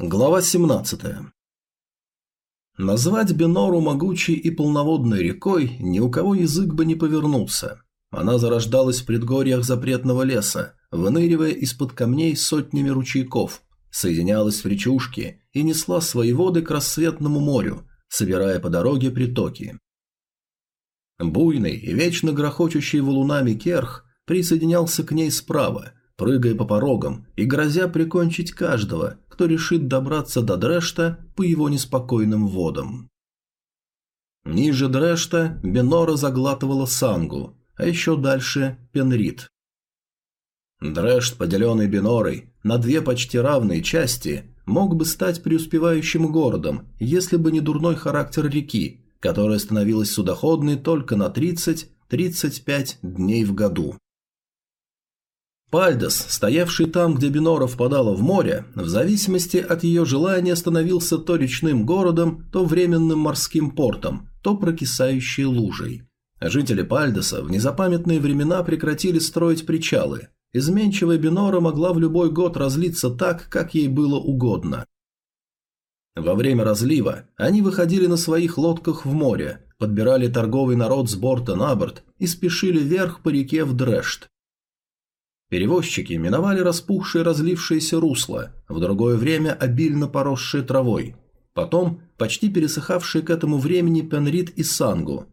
Глава 17. Назвать Бенору могучей и полноводной рекой ни у кого язык бы не повернулся. Она зарождалась в предгорьях запретного леса, выныривая из-под камней сотнями ручейков, соединялась в речушки и несла свои воды к рассветному морю, собирая по дороге притоки. Буйный и вечно грохочущий валунами керх присоединялся к ней справа, прыгая по порогам и грозя прикончить каждого, кто решит добраться до Дрешта по его неспокойным водам. Ниже Дрешта Бенора заглатывала Сангу, а еще дальше Пенрит. Дрешт, поделенный Бенорой на две почти равные части, мог бы стать преуспевающим городом, если бы не дурной характер реки, которая становилась судоходной только на 30-35 дней в году. Пальдос, стоявший там, где Бинора впадала в море, в зависимости от ее желания становился то речным городом, то временным морским портом, то прокисающей лужей. Жители Пальдоса в незапамятные времена прекратили строить причалы. Изменчивая Бинора могла в любой год разлиться так, как ей было угодно. Во время разлива они выходили на своих лодках в море, подбирали торговый народ с борта на борт и спешили вверх по реке в Дрешт. Перевозчики миновали распухшее разлившееся русло, в другое время обильно поросшее травой, потом почти пересыхавшие к этому времени Пенрит и Сангу,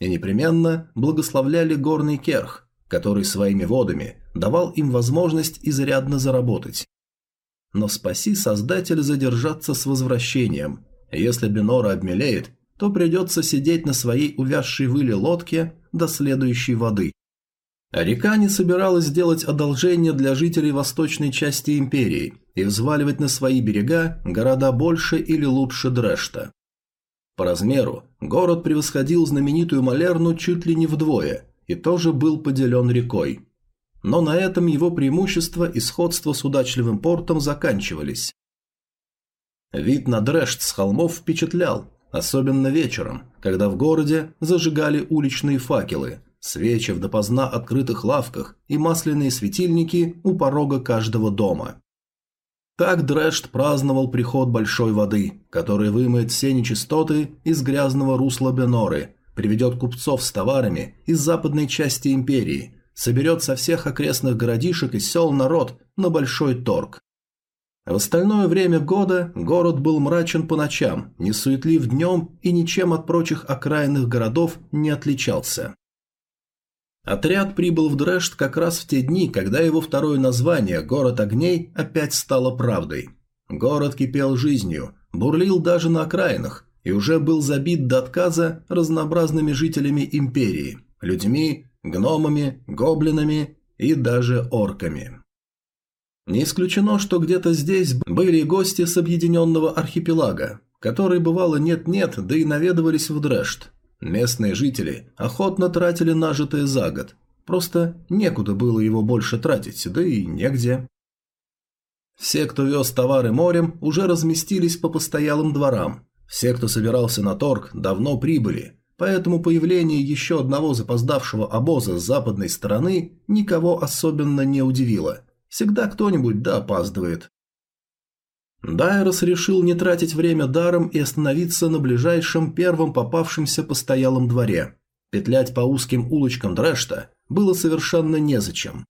и непременно благословляли горный керх, который своими водами давал им возможность изрядно заработать. Но спаси Создатель задержаться с возвращением. Если Бенора обмелеет, то придется сидеть на своей увязшей выле лодке до следующей воды. А река не собиралась сделать одолжение для жителей восточной части империи и взваливать на свои берега города больше или лучше Дрешта. По размеру город превосходил знаменитую Малерну чуть ли не вдвое и тоже был поделен рекой. Но на этом его преимущества и сходство с удачливым портом заканчивались. Вид на Дрешт с холмов впечатлял, особенно вечером, когда в городе зажигали уличные факелы, свечи в допоздна открытых лавках и масляные светильники у порога каждого дома. Так Дрэшт праздновал приход большой воды, которая вымоет все нечистоты из грязного русла Беноры, приведет купцов с товарами из западной части империи, соберет со всех окрестных городишек и сел народ на большой торг. В остальное время года город был мрачен по ночам, не суетлив днем и ничем от прочих окраинных городов не отличался. Отряд прибыл в Дрэшт как раз в те дни, когда его второе название «Город огней» опять стало правдой. Город кипел жизнью, бурлил даже на окраинах и уже был забит до отказа разнообразными жителями империи – людьми, гномами, гоблинами и даже орками. Не исключено, что где-то здесь были гости с объединенного архипелага, которые бывало нет-нет, да и наведывались в Дрэшт, Местные жители охотно тратили нажитое за год, просто некуда было его больше тратить, да и негде. Все, кто вез товары морем, уже разместились по постоялым дворам. Все, кто собирался на торг, давно прибыли, поэтому появление еще одного запоздавшего обоза с западной стороны никого особенно не удивило. Всегда кто-нибудь да опаздывает. Дайрос решил не тратить время даром и остановиться на ближайшем первом попавшемся постоялом дворе. Петлять по узким улочкам Дрэшта было совершенно незачем.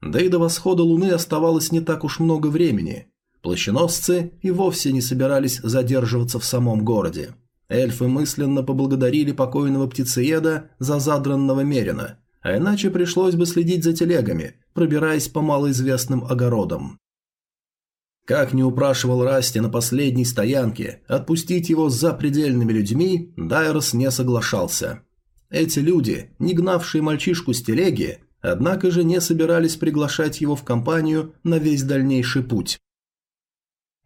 Да и до восхода луны оставалось не так уж много времени. Плащеносцы и вовсе не собирались задерживаться в самом городе. Эльфы мысленно поблагодарили покойного птицееда за задранного мерина, а иначе пришлось бы следить за телегами, пробираясь по малоизвестным огородам. Как не упрашивал Расти на последней стоянке отпустить его с запредельными людьми, Дайрос не соглашался. Эти люди, не гнавшие мальчишку с телеги, однако же не собирались приглашать его в компанию на весь дальнейший путь.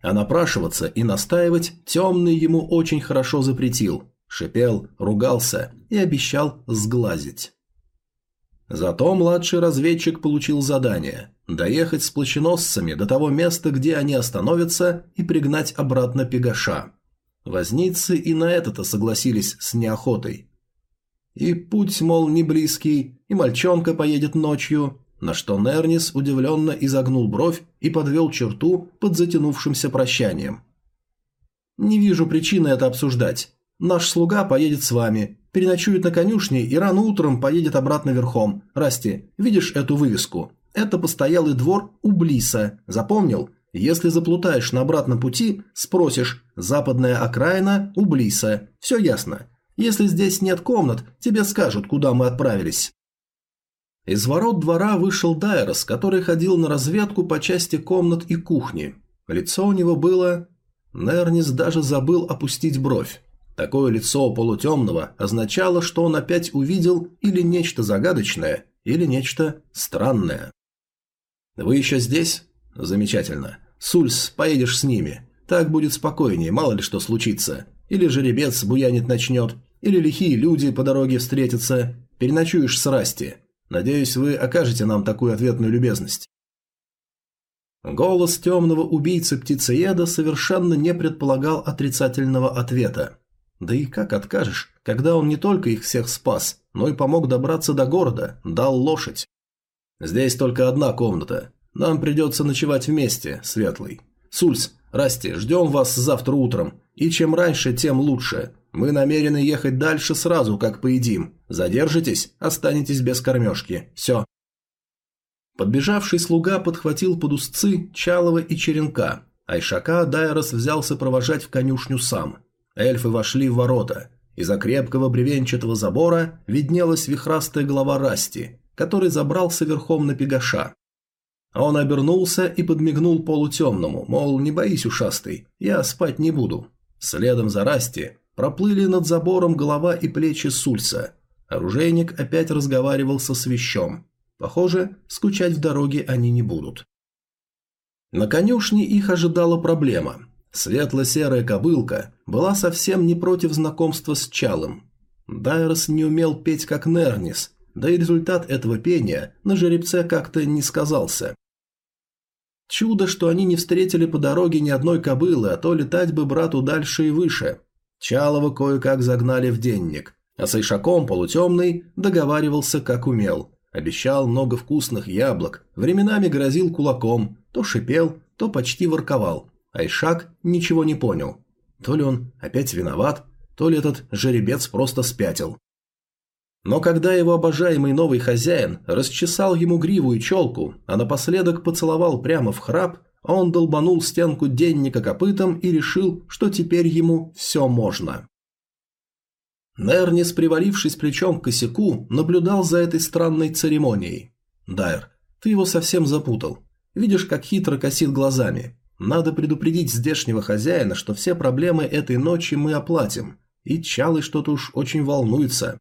А напрашиваться и настаивать темный ему очень хорошо запретил, шипел, ругался и обещал сглазить. Зато младший разведчик получил задание – доехать с плащеносцами до того места, где они остановятся, и пригнать обратно Пегаша. Возницы и на это-то согласились с неохотой. И путь, мол, не близкий, и мальчонка поедет ночью, на что Нернис удивленно изогнул бровь и подвел черту под затянувшимся прощанием. «Не вижу причины это обсуждать. Наш слуга поедет с вами, переночует на конюшне и рано утром поедет обратно верхом. Расти, видишь эту вывеску? Это постоялый двор у Блиса. Запомнил? Если заплутаешь на обратном пути, спросишь «Западная окраина у Блиса». Все ясно. Если здесь нет комнат, тебе скажут, куда мы отправились». Из ворот двора вышел Дайрос, который ходил на разведку по части комнат и кухни. Лицо у него было... Нернис даже забыл опустить бровь. Такое лицо полутемного означало, что он опять увидел или нечто загадочное, или нечто странное. «Вы еще здесь?» «Замечательно. Сульс, поедешь с ними. Так будет спокойнее, мало ли что случится. Или жеребец буянит начнет, или лихие люди по дороге встретятся. Переночуешь с Расти. Надеюсь, вы окажете нам такую ответную любезность». Голос темного убийцы птицееда совершенно не предполагал отрицательного ответа. Да и как откажешь, когда он не только их всех спас, но и помог добраться до города, дал лошадь. Здесь только одна комната. Нам придется ночевать вместе, Светлый. Сульс, Расти, ждем вас завтра утром. И чем раньше, тем лучше. Мы намерены ехать дальше сразу, как поедим. Задержитесь, останетесь без кормежки. Все. Подбежавший слуга подхватил под узцы Чалова и Черенка. Айшака Дайрос взялся провожать в конюшню сам. Эльфы вошли в ворота. Из-за крепкого бревенчатого забора виднелась вихрастая голова Расти, который забрался верхом на пегаша. Он обернулся и подмигнул полутемному, мол, не боись, ушастый, я спать не буду. Следом за Расти проплыли над забором голова и плечи Сульса. Оружейник опять разговаривал со свящом. Похоже, скучать в дороге они не будут. На конюшне их ожидала проблема. Светло-серая кобылка была совсем не против знакомства с Чалом. Дайрос не умел петь как Нернис, да и результат этого пения на жеребце как-то не сказался. Чудо, что они не встретили по дороге ни одной кобылы, а то летать бы брату дальше и выше. Чалова кое-как загнали в денник, а с Ишаком полутемный договаривался как умел. Обещал много вкусных яблок, временами грозил кулаком, то шипел, то почти ворковал. Айшак ничего не понял. То ли он опять виноват, то ли этот жеребец просто спятил. Но когда его обожаемый новый хозяин расчесал ему гриву и челку, а напоследок поцеловал прямо в храп, он долбанул стенку денника копытом и решил, что теперь ему все можно. Нернис, привалившись плечом к косяку, наблюдал за этой странной церемонией. «Дайр, ты его совсем запутал. Видишь, как хитро косит глазами. Надо предупредить здешнего хозяина, что все проблемы этой ночи мы оплатим. И Чалый что-то уж очень волнуется.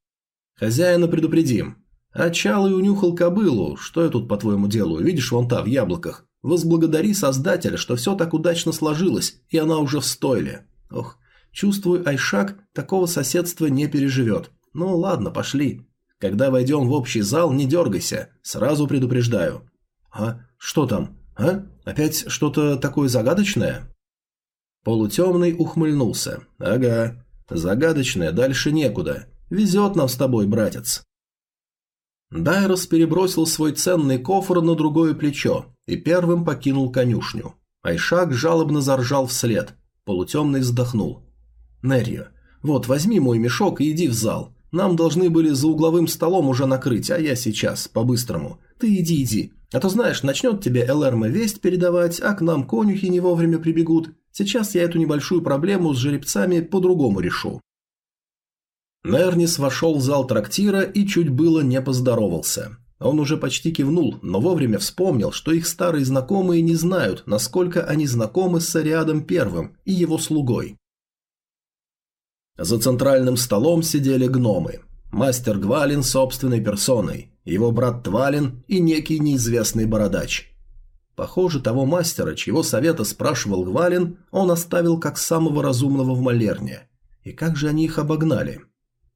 Хозяина предупредим. А Чалый унюхал кобылу. Что я тут, по-твоему, делаю? Видишь, вон та, в яблоках. Возблагодари Создателя, что все так удачно сложилось, и она уже в стойле. Ох, чувствую, Айшак такого соседства не переживет. Ну ладно, пошли. Когда войдем в общий зал, не дергайся. Сразу предупреждаю. А что там? А? Опять что-то такое загадочное? Полутемный ухмыльнулся. Ага. Загадочное, дальше некуда. Везет нам с тобой, братец. Дайрос перебросил свой ценный кофр на другое плечо и первым покинул конюшню. Айшак жалобно заржал вслед. Полутемный вздохнул. «Неррио, вот возьми мой мешок и иди в зал. Нам должны были за угловым столом уже накрыть, а я сейчас, по-быстрому. Ты иди, иди. А то, знаешь, начнет тебе Элэрма весть передавать, а к нам конюхи не вовремя прибегут. Сейчас я эту небольшую проблему с жеребцами по-другому решу». Нернис вошел в зал трактира и чуть было не поздоровался. Он уже почти кивнул, но вовремя вспомнил, что их старые знакомые не знают, насколько они знакомы с Сариадом Первым и его слугой. За центральным столом сидели гномы. Мастер Гвалин собственной персоной, его брат Твалин и некий неизвестный бородач. Похоже, того мастера, чьего совета спрашивал Гвалин, он оставил как самого разумного в Малерне. И как же они их обогнали?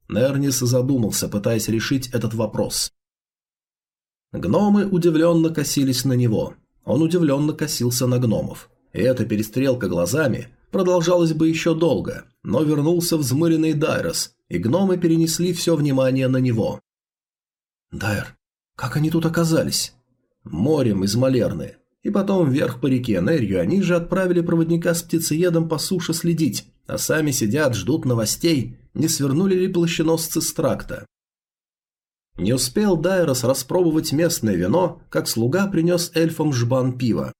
Нернис задумался, пытаясь решить этот вопрос. Гномы удивленно косились на него. Он удивленно косился на гномов. И эта перестрелка глазами продолжалась бы еще долго, но вернулся взмыленный Дайрос, и гномы перенесли все внимание на него. «Дайр, как они тут оказались?» морем из Малерны. И потом вверх по реке Энергию они же отправили проводника с птицеедом по суше следить, а сами сидят, ждут новостей, не свернули ли плащеносцы с тракта. Не успел Дайрос распробовать местное вино, как слуга принес эльфам жбан пива.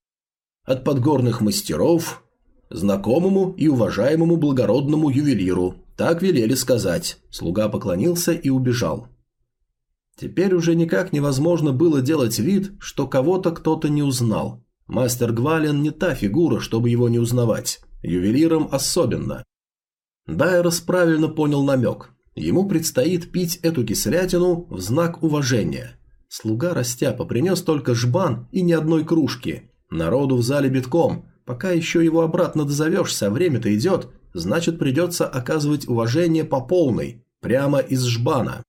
От подгорных мастеров, знакомому и уважаемому благородному ювелиру, так велели сказать. Слуга поклонился и убежал. Теперь уже никак невозможно было делать вид, что кого-то кто-то не узнал. Мастер Гвален не та фигура, чтобы его не узнавать. Ювелиром особенно. Дайрос правильно понял намек. Ему предстоит пить эту кислятину в знак уважения. Слуга Растяпа принес только жбан и ни одной кружки. Народу в зале битком. Пока еще его обратно дозовешься, а время-то идет, значит придется оказывать уважение по полной, прямо из жбана.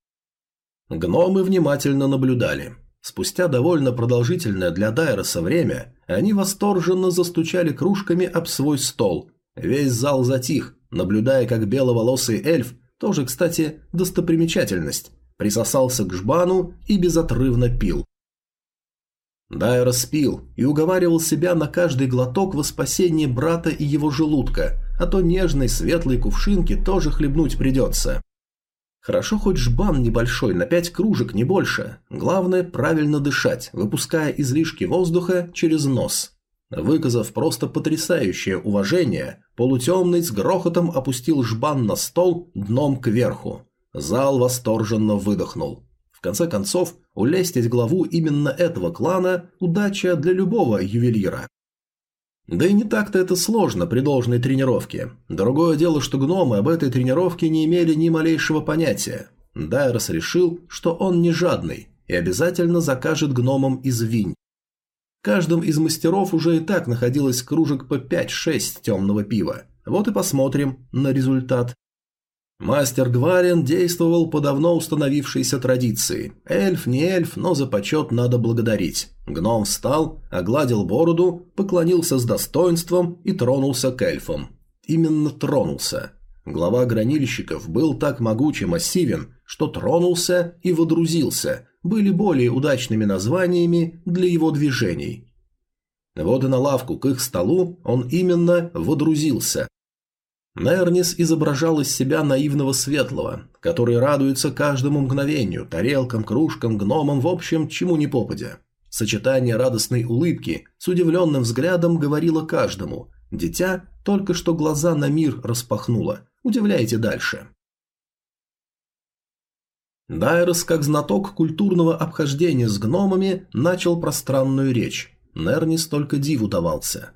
Гномы внимательно наблюдали. Спустя довольно продолжительное для Дайроса время, они восторженно застучали кружками об свой стол. Весь зал затих, наблюдая, как беловолосый эльф тоже, кстати, достопримечательность. Присосался к жбану и безотрывно пил. Дайрос пил и уговаривал себя на каждый глоток во спасение брата и его желудка, а то нежной светлой кувшинки тоже хлебнуть придется. Хорошо хоть жбан небольшой, на пять кружек, не больше. Главное правильно дышать, выпуская излишки воздуха через нос. Выказав просто потрясающее уважение, полутемный с грохотом опустил жбан на стол дном кверху. Зал восторженно выдохнул. В конце концов, улестить главу именно этого клана – удача для любого ювелира. Да и не так-то это сложно при должной тренировке. Другое дело, что гномы об этой тренировке не имели ни малейшего понятия. Дайрос решил, что он не жадный и обязательно закажет гномам из винь каждом из мастеров уже и так находилось кружек по 5-6 темного пива. Вот и посмотрим на результат. Мастер Гварен действовал по давно установившейся традиции. Эльф не эльф, но за почет надо благодарить. Гном встал, огладил бороду, поклонился с достоинством и тронулся к эльфам. Именно тронулся. Глава гранильщиков был так могуч и массивен, что тронулся и водрузился, были более удачными названиями для его движений. Вот и на лавку к их столу он именно водрузился. Нернис изображал из себя наивного светлого, который радуется каждому мгновению, тарелкам, кружкам, гномам, в общем, чему ни попадя. Сочетание радостной улыбки с удивленным взглядом говорило каждому. Дитя только что глаза на мир распахнуло. Удивляйте дальше. Дайрос, как знаток культурного обхождения с гномами, начал пространную речь. Нернис только диву давался.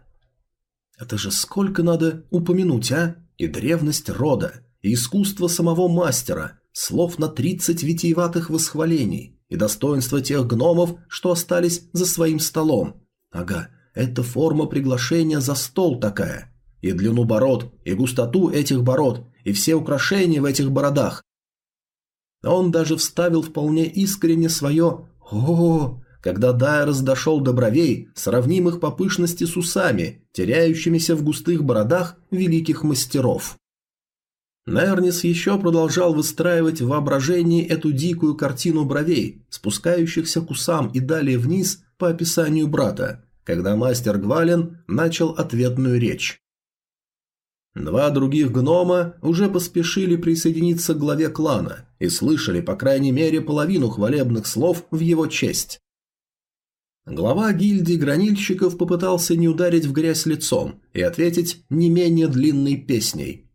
«Это же сколько надо упомянуть, а? И древность рода, и искусство самого мастера, слов на тридцать витиеватых восхвалений, и достоинство тех гномов, что остались за своим столом. Ага, это форма приглашения за стол такая. И длину бород, и густоту этих бород, и все украшения в этих бородах, он даже вставил вполне искренне свое «О-о-о», когда Дайрос дошел до бровей, сравнимых по пышности с усами, теряющимися в густых бородах великих мастеров. Нернис еще продолжал выстраивать в воображении эту дикую картину бровей, спускающихся к усам и далее вниз по описанию брата, когда мастер Гвален начал ответную речь. Два других гнома уже поспешили присоединиться к главе клана и слышали по крайней мере половину хвалебных слов в его честь. Глава гильдии гранильщиков попытался не ударить в грязь лицом и ответить не менее длинной песней.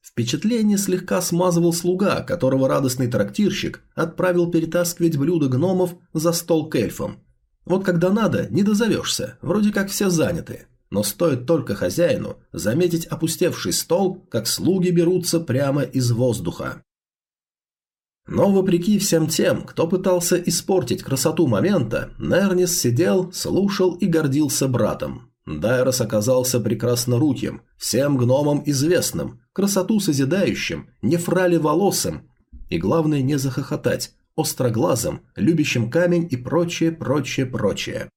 Впечатление слегка смазывал слуга, которого радостный трактирщик отправил перетаскивать блюда гномов за стол к эльфам. Вот когда надо, не дозовешься, вроде как все заняты но стоит только хозяину заметить опустевший стол, как слуги берутся прямо из воздуха. Но вопреки всем тем, кто пытался испортить красоту момента, Нернис сидел, слушал и гордился братом. Дайрос оказался прекрасноруким, всем гномам известным, красоту созидающим, нефрали-волосым и, главное, не захохотать, остроглазым, любящим камень и прочее, прочее, прочее.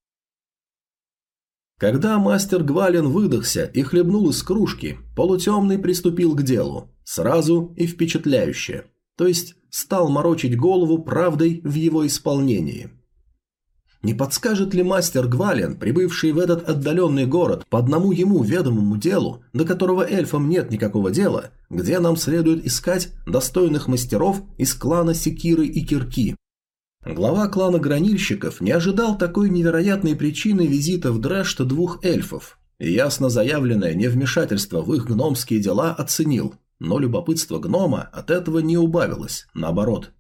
Когда мастер Гвален выдохся и хлебнул из кружки, полутемный приступил к делу, сразу и впечатляюще, то есть стал морочить голову правдой в его исполнении. Не подскажет ли мастер Гвален, прибывший в этот отдаленный город по одному ему ведомому делу, до которого эльфам нет никакого дела, где нам следует искать достойных мастеров из клана Секиры и Кирки? Глава клана гранильщиков не ожидал такой невероятной причины визита в Дрэшта двух эльфов, и ясно заявленное невмешательство в их гномские дела оценил, но любопытство гнома от этого не убавилось, наоборот.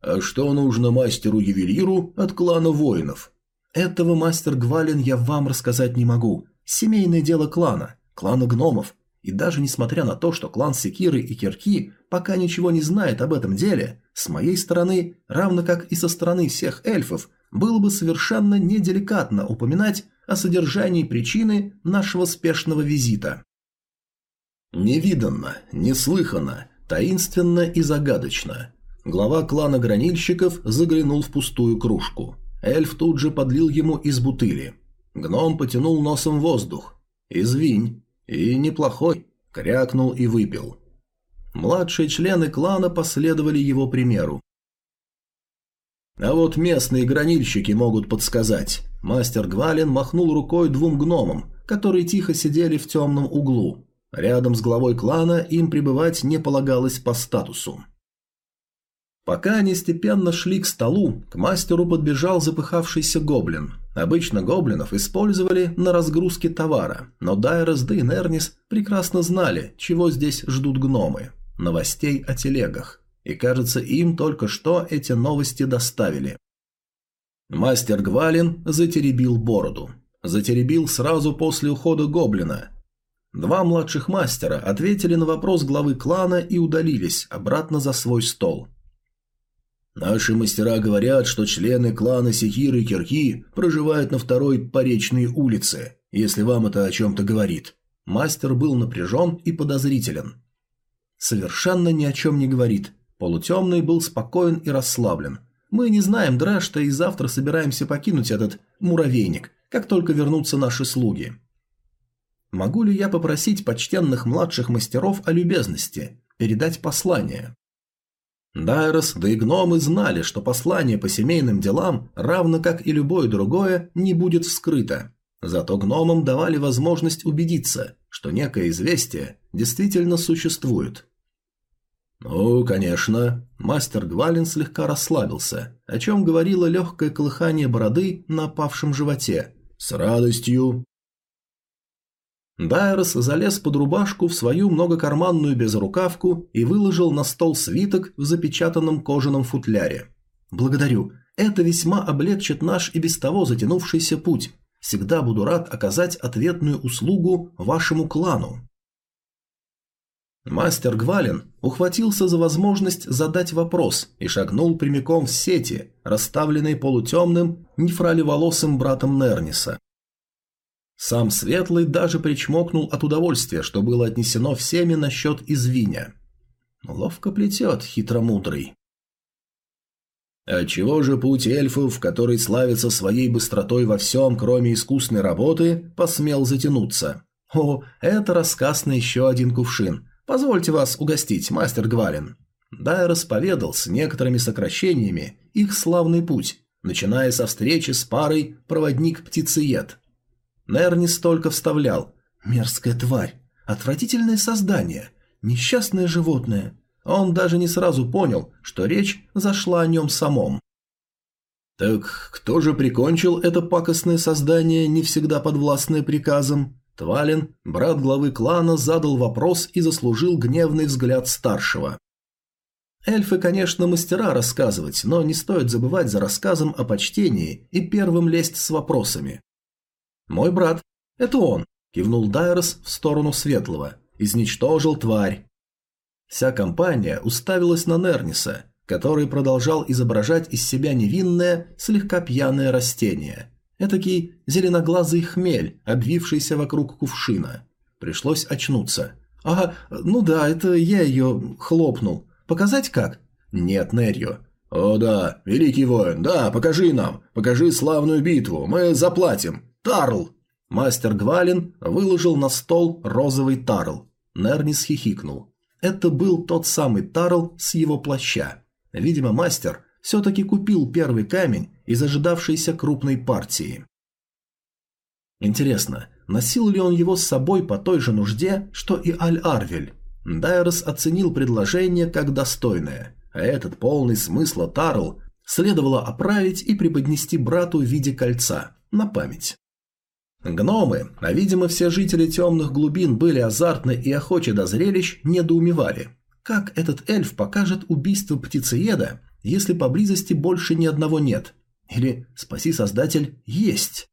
А что нужно мастеру-ювелиру от клана воинов? Этого, мастер Гвалин, я вам рассказать не могу. Семейное дело клана, клана гномов. И даже несмотря на то, что клан Секиры и Кирки пока ничего не знает об этом деле, с моей стороны, равно как и со стороны всех эльфов, было бы совершенно неделикатно упоминать о содержании причины нашего спешного визита. Невиданно, неслыханно, таинственно и загадочно. Глава клана гранильщиков заглянул в пустую кружку. Эльф тут же подлил ему из бутыли. Гном потянул носом воздух. «Извинь. И неплохой». Крякнул и выпил. Младшие члены клана последовали его примеру. А вот местные гранильщики могут подсказать. Мастер Гвалин махнул рукой двум гномам, которые тихо сидели в темном углу. Рядом с главой клана им пребывать не полагалось по статусу. Пока они степенно шли к столу, к мастеру подбежал запыхавшийся гоблин. Обычно гоблинов использовали на разгрузке товара, но Дайрос да и Нернис прекрасно знали, чего здесь ждут гномы. Новостей о телегах. И кажется, им только что эти новости доставили. Мастер Гвалин затеребил бороду. Затеребил сразу после ухода гоблина. Два младших мастера ответили на вопрос главы клана и удалились обратно за свой стол. Наши мастера говорят, что члены клана Секиры и Кирки проживают на второй Поречной улице, если вам это о чем-то говорит. Мастер был напряжен и подозрителен. Совершенно ни о чем не говорит. Полутемный был спокоен и расслаблен. Мы не знаем Дрэшта и завтра собираемся покинуть этот муравейник, как только вернутся наши слуги. Могу ли я попросить почтенных младших мастеров о любезности, передать послание? Дайрос, да и гномы знали, что послание по семейным делам, равно как и любое другое, не будет вскрыто. Зато гномам давали возможность убедиться, что некое известие действительно существует. «Ну, конечно». Мастер Гвалин слегка расслабился, о чем говорило легкое колыхание бороды на опавшем животе. «С радостью». Дайрос залез под рубашку в свою многокарманную безрукавку и выложил на стол свиток в запечатанном кожаном футляре. «Благодарю. Это весьма облегчит наш и без того затянувшийся путь. Всегда буду рад оказать ответную услугу вашему клану». Мастер Гвалин ухватился за возможность задать вопрос и шагнул прямиком в сети, расставленные полутемным, нефралеволосым братом Нерниса. Сам Светлый даже причмокнул от удовольствия, что было отнесено всеми насчет извиня. Ловко плетет, хитромудрый. А чего же путь эльфов, который славится своей быстротой во всем, кроме искусной работы, посмел затянуться? О, это рассказ на еще один кувшин. Позвольте вас угостить, мастер Гвалин. Дай расповедал с некоторыми сокращениями их славный путь, начиная со встречи с парой проводник-птицеед – Нернис только вставлял «Мерзкая тварь! Отвратительное создание! Несчастное животное!» Он даже не сразу понял, что речь зашла о нем самом. «Так кто же прикончил это пакостное создание, не всегда подвластное приказам?» Твалин, брат главы клана, задал вопрос и заслужил гневный взгляд старшего. Эльфы, конечно, мастера рассказывать, но не стоит забывать за рассказом о почтении и первым лезть с вопросами. «Мой брат. Это он», – кивнул Дайрос в сторону Светлого. «Изничтожил тварь». Вся компания уставилась на Нерниса, который продолжал изображать из себя невинное, слегка пьяное растение. Этакий зеленоглазый хмель, обвившийся вокруг кувшина. Пришлось очнуться. «Ага, ну да, это я ее хлопнул. Показать как?» «Нет, Нерью. «О да, великий воин, да, покажи нам, покажи славную битву, мы заплатим. «Тарл!» Мастер Гвалин выложил на стол розовый тарл. Нернис хихикнул. Это был тот самый тарл с его плаща. Видимо, мастер все-таки купил первый камень из ожидавшейся крупной партии. Интересно, носил ли он его с собой по той же нужде, что и Аль-Арвель? Дайрос оценил предложение как достойное, а этот полный смысла Тарл следовало оправить и преподнести брату в виде кольца, на память. Гномы, а видимо все жители темных глубин были азартны и охочи до зрелищ, недоумевали. Как этот эльф покажет убийство птицееда, если поблизости больше ни одного нет? Или, спаси создатель, есть?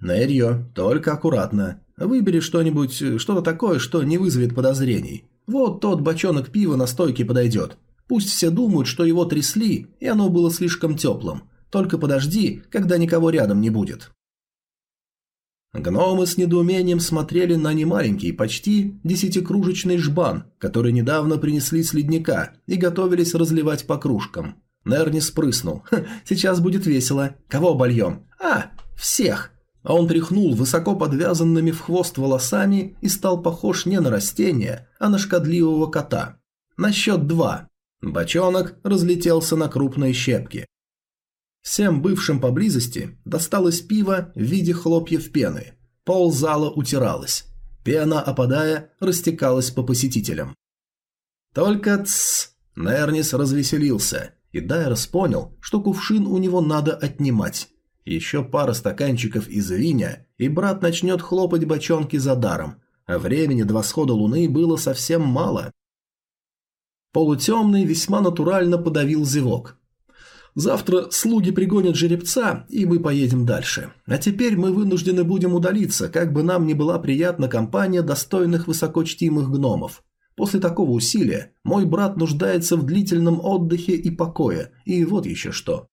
Нерьо, только аккуратно. Выбери что-нибудь, что-то такое, что не вызовет подозрений. Вот тот бочонок пива на стойке подойдет. Пусть все думают, что его трясли, и оно было слишком теплым. Только подожди, когда никого рядом не будет. Гномы с недоумением смотрели на немаленький, почти десятикружечный жбан, который недавно принесли с ледника и готовились разливать по кружкам. Нерни спрыснул. «Сейчас будет весело. Кого обольем?» «А, всех!» А он тряхнул высоко подвязанными в хвост волосами и стал похож не на растение, а на шкодливого кота. На счет два. Бочонок разлетелся на крупные щепки. Всем бывшим поблизости досталось пиво в виде хлопьев пены. Пол зала утиралось. Пена, опадая, растекалась по посетителям. Только тс, Нернис развеселился, и Дайрос понял, что кувшин у него надо отнимать. Еще пара стаканчиков из виня, и брат начнет хлопать бочонки за даром, а времени до восхода луны было совсем мало. Полутемный весьма натурально подавил зевок. Завтра слуги пригонят жеребца, и мы поедем дальше. А теперь мы вынуждены будем удалиться, как бы нам ни была приятна компания достойных высокочтимых гномов. После такого усилия мой брат нуждается в длительном отдыхе и покое, и вот еще что.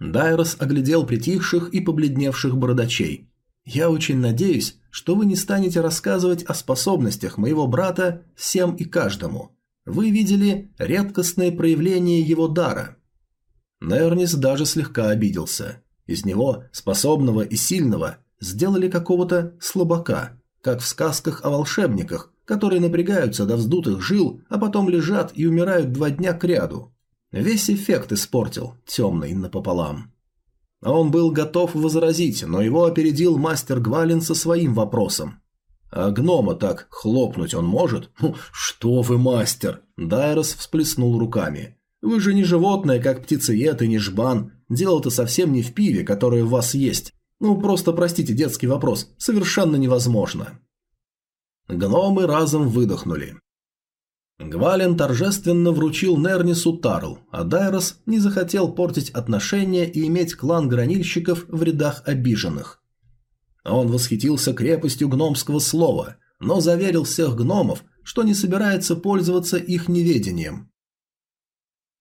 Дайрос оглядел притихших и побледневших бородачей. «Я очень надеюсь, что вы не станете рассказывать о способностях моего брата всем и каждому. Вы видели редкостное проявление его дара». Нернис даже слегка обиделся. Из него, способного и сильного, сделали какого-то слабака, как в сказках о волшебниках, которые напрягаются до вздутых жил, а потом лежат и умирают два дня кряду. Весь эффект испортил, темный напополам. А он был готов возразить, но его опередил мастер Гвалин со своим вопросом. «А гнома так хлопнуть он может?» «Ну, что вы, мастер!» Дайрос всплеснул руками. «Вы же не животное, как птицеед и не жбан. Дело-то совсем не в пиве, которое у вас есть. Ну, просто простите детский вопрос. Совершенно невозможно». Гномы разом выдохнули. Гвален торжественно вручил Нернису Тарл, а Дайрос не захотел портить отношения и иметь клан гранильщиков в рядах обиженных. Он восхитился крепостью гномского слова, но заверил всех гномов, что не собирается пользоваться их неведением.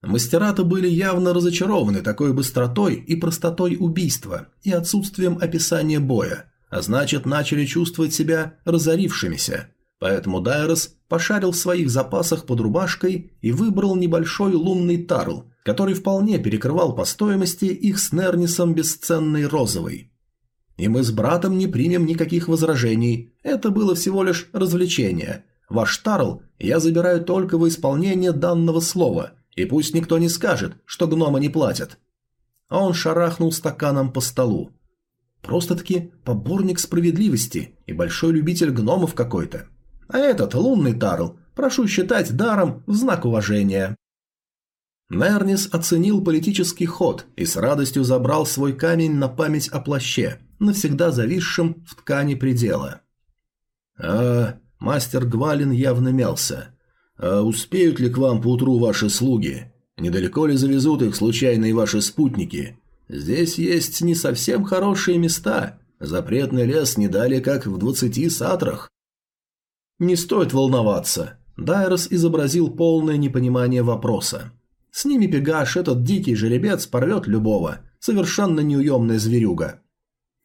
Мастера-то были явно разочарованы такой быстротой и простотой убийства и отсутствием описания боя, а значит начали чувствовать себя разорившимися – Поэтому Дайрос пошарил в своих запасах под рубашкой и выбрал небольшой лунный тарл, который вполне перекрывал по стоимости их с Нернисом бесценной розовой. И мы с братом не примем никаких возражений, это было всего лишь развлечение. Ваш тарл я забираю только в исполнение данного слова, и пусть никто не скажет, что гномы не платят. А он шарахнул стаканом по столу. Просто-таки поборник справедливости и большой любитель гномов какой-то. А этот лунный Тарл прошу считать даром в знак уважения. Нернис оценил политический ход и с радостью забрал свой камень на память о плаще, навсегда зависшем в ткани предела. «А, мастер Гвалин явно мялся. А успеют ли к вам поутру ваши слуги? Недалеко ли завезут их случайные ваши спутники? Здесь есть не совсем хорошие места. Запретный лес не дали как в двадцати сатрах. «Не стоит волноваться», – Дайрос изобразил полное непонимание вопроса. «С ними Пегаш, этот дикий жеребец, порвет любого, совершенно неуемная зверюга».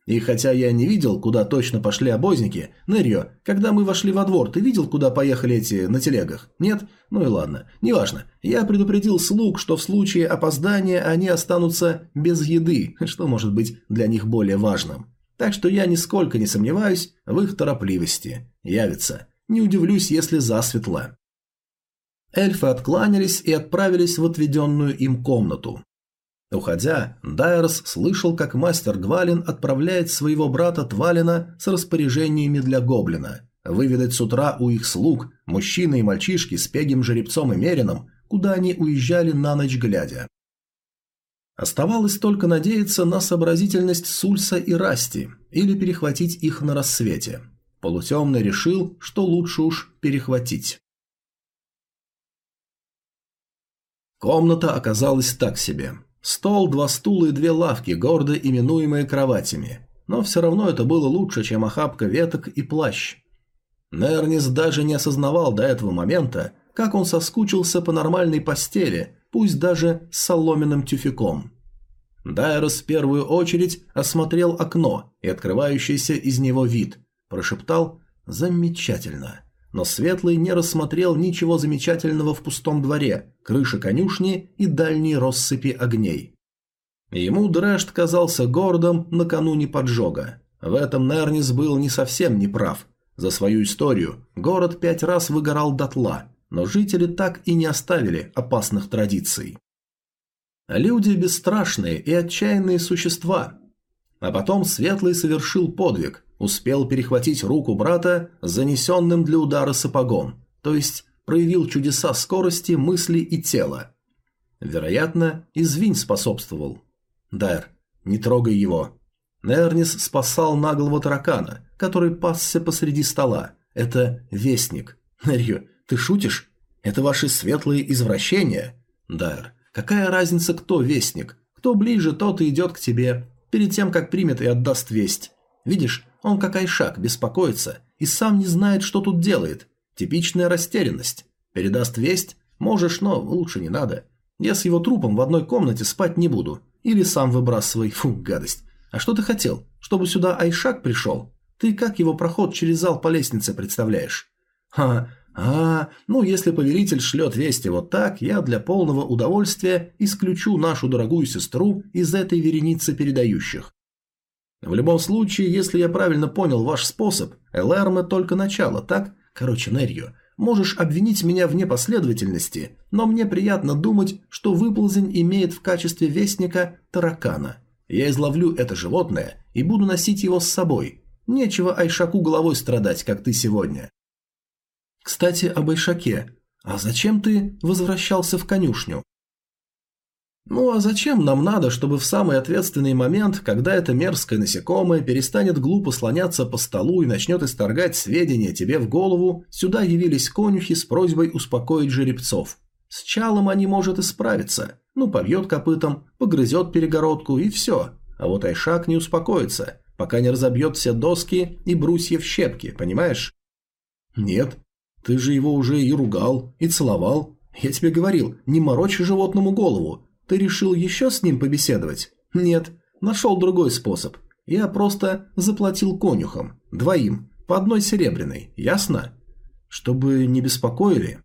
И хотя я не видел, куда точно пошли обозники, Нерьо, когда мы вошли во двор, ты видел, куда поехали эти на телегах? Нет? Ну и ладно. Неважно. Я предупредил слуг, что в случае опоздания они останутся без еды, что может быть для них более важным. Так что я нисколько не сомневаюсь в их торопливости. Явится. Не удивлюсь, если засветло. Эльфы откланялись и отправились в отведенную им комнату. Уходя, Дайрос слышал, как мастер Гвалин отправляет своего брата Твалина с распоряжениями для гоблина. Выведать с утра у их слуг, мужчины и мальчишки с пегим жеребцом и мерином, куда они уезжали на ночь глядя. Оставалось только надеяться на сообразительность Сульса и Расти, или перехватить их на рассвете. Полутемный решил, что лучше уж перехватить. Комната оказалась так себе. Стол, два стула и две лавки, гордо именуемые кроватями. Но все равно это было лучше, чем охапка веток и плащ. Нернис даже не осознавал до этого момента, как он соскучился по нормальной постели, пусть даже с соломенным тюфяком. Дайрос в первую очередь осмотрел окно и открывающийся из него вид, прошептал «Замечательно» но Светлый не рассмотрел ничего замечательного в пустом дворе, крыше конюшни и дальней россыпи огней. Ему Дрэшт казался городом накануне поджога. В этом Нернис был не совсем неправ. За свою историю город пять раз выгорал дотла, но жители так и не оставили опасных традиций. Люди бесстрашные и отчаянные существа. А потом Светлый совершил подвиг, успел перехватить руку брата занесенным для удара сапогом, то есть проявил чудеса скорости мысли и тела. Вероятно, извинь способствовал. Дайр, не трогай его. Нернис спасал наглого таракана, который пасся посреди стола. Это вестник. Нерью, ты шутишь? Это ваши светлые извращения? Дайр, какая разница, кто вестник? Кто ближе, тот и идет к тебе, перед тем, как примет и отдаст весть. Видишь, он как Айшак беспокоится и сам не знает, что тут делает. Типичная растерянность. Передаст весть? Можешь, но лучше не надо. Я с его трупом в одной комнате спать не буду. Или сам выбрасывай. Фу, гадость. А что ты хотел? Чтобы сюда Айшак пришел? Ты как его проход через зал по лестнице представляешь? А, а, ну если повелитель шлет вести вот так, я для полного удовольствия исключу нашу дорогую сестру из этой вереницы передающих. В любом случае, если я правильно понял ваш способ, Элэрме только начало, так? Короче, Нерью, можешь обвинить меня в непоследовательности, но мне приятно думать, что выползень имеет в качестве вестника таракана. Я изловлю это животное и буду носить его с собой. Нечего Айшаку головой страдать, как ты сегодня. Кстати, об Айшаке. А зачем ты возвращался в конюшню? Ну а зачем нам надо, чтобы в самый ответственный момент, когда это мерзкое насекомое перестанет глупо слоняться по столу и начнет исторгать сведения тебе в голову, сюда явились конюхи с просьбой успокоить жеребцов. С чалом они, может, и справиться. Ну, побьет копытом, погрызет перегородку и все. А вот Айшак не успокоится, пока не разобьет все доски и брусья в щепки, понимаешь? Нет, ты же его уже и ругал, и целовал. Я тебе говорил, не морочь животному голову, ты решил еще с ним побеседовать? Нет, нашел другой способ. Я просто заплатил конюхам. Двоим. По одной серебряной. Ясно? Чтобы не беспокоили.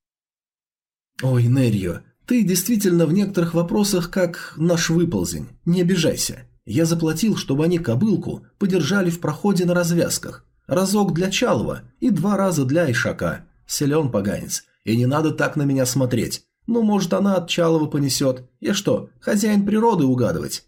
Ой, Нерью, ты действительно в некоторых вопросах как наш выползень. Не обижайся. Я заплатил, чтобы они кобылку подержали в проходе на развязках. Разок для Чалова и два раза для Ишака. Силен поганец. И не надо так на меня смотреть. Ну, может, она от Чалова понесет. Я что, хозяин природы угадывать?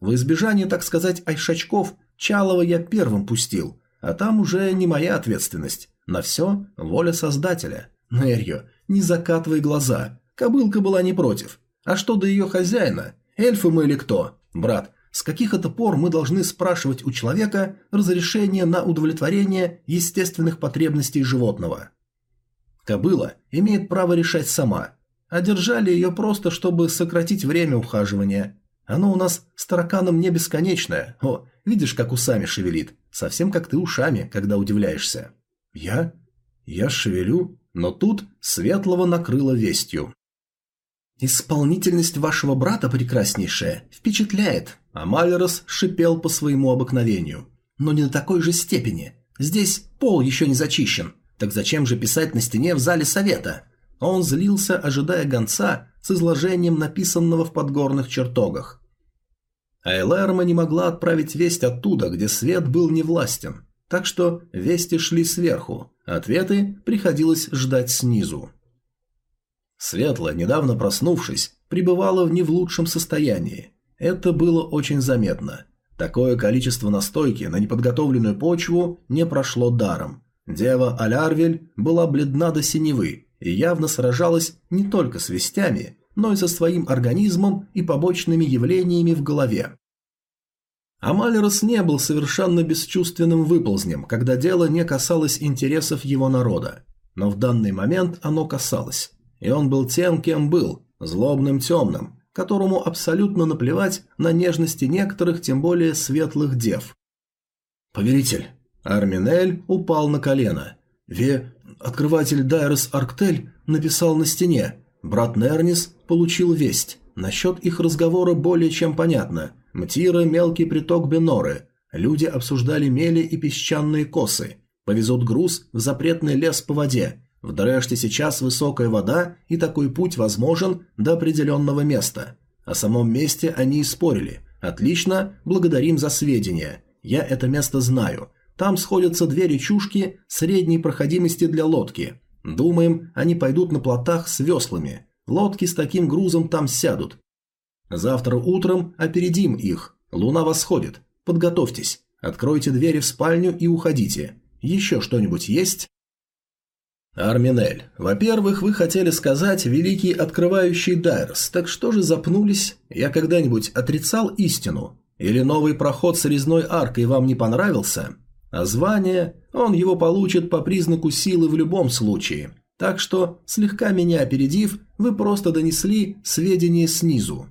В избежание, так сказать, айшачков, Чалова я первым пустил. А там уже не моя ответственность. На все воля создателя. Нерью, не закатывай глаза. Кобылка была не против. А что до ее хозяина? Эльфы мы или кто? Брат, с каких это пор мы должны спрашивать у человека разрешение на удовлетворение естественных потребностей животного? Кобыла имеет право решать сама – а держали ее просто, чтобы сократить время ухаживания. Оно у нас с тараканом не бесконечное. О, видишь, как усами шевелит. Совсем как ты ушами, когда удивляешься. Я? Я шевелю? Но тут Светлого накрыло вестью. «Исполнительность вашего брата прекраснейшая, впечатляет», а Малерос шипел по своему обыкновению. «Но не на такой же степени. Здесь пол еще не зачищен. Так зачем же писать на стене в зале совета? а он злился, ожидая гонца с изложением написанного в подгорных чертогах. А Элэрма не могла отправить весть оттуда, где свет был невластен, так что вести шли сверху, а ответы приходилось ждать снизу. Светлая, недавно проснувшись, пребывала не в лучшем состоянии. Это было очень заметно. Такое количество настойки на неподготовленную почву не прошло даром. Дева Алярвель была бледна до синевы и явно сражалась не только с вестями, но и со своим организмом и побочными явлениями в голове. Амалерос не был совершенно бесчувственным выползнем, когда дело не касалось интересов его народа. Но в данный момент оно касалось. И он был тем, кем был, злобным темным, которому абсолютно наплевать на нежности некоторых, тем более светлых дев. «Повелитель!» Арминель упал на колено. «Ве... Открыватель Дайрос Арктель написал на стене. Брат Нернис получил весть. Насчет их разговора более чем понятно. Мтира – мелкий приток Беноры. Люди обсуждали мели и песчаные косы. Повезут груз в запретный лес по воде. В Дреште сейчас высокая вода, и такой путь возможен до определенного места. О самом месте они и спорили. Отлично, благодарим за сведения. Я это место знаю. Там сходятся две речушки средней проходимости для лодки. Думаем, они пойдут на плотах с веслами. Лодки с таким грузом там сядут. Завтра утром опередим их. Луна восходит. Подготовьтесь. Откройте двери в спальню и уходите. Еще что-нибудь есть? Арминель, во-первых, вы хотели сказать «великий открывающий Дайрос», так что же запнулись? Я когда-нибудь отрицал истину? Или новый проход с резной аркой вам не понравился? А звание, он его получит по признаку силы в любом случае. Так что, слегка меня опередив, вы просто донесли сведения снизу.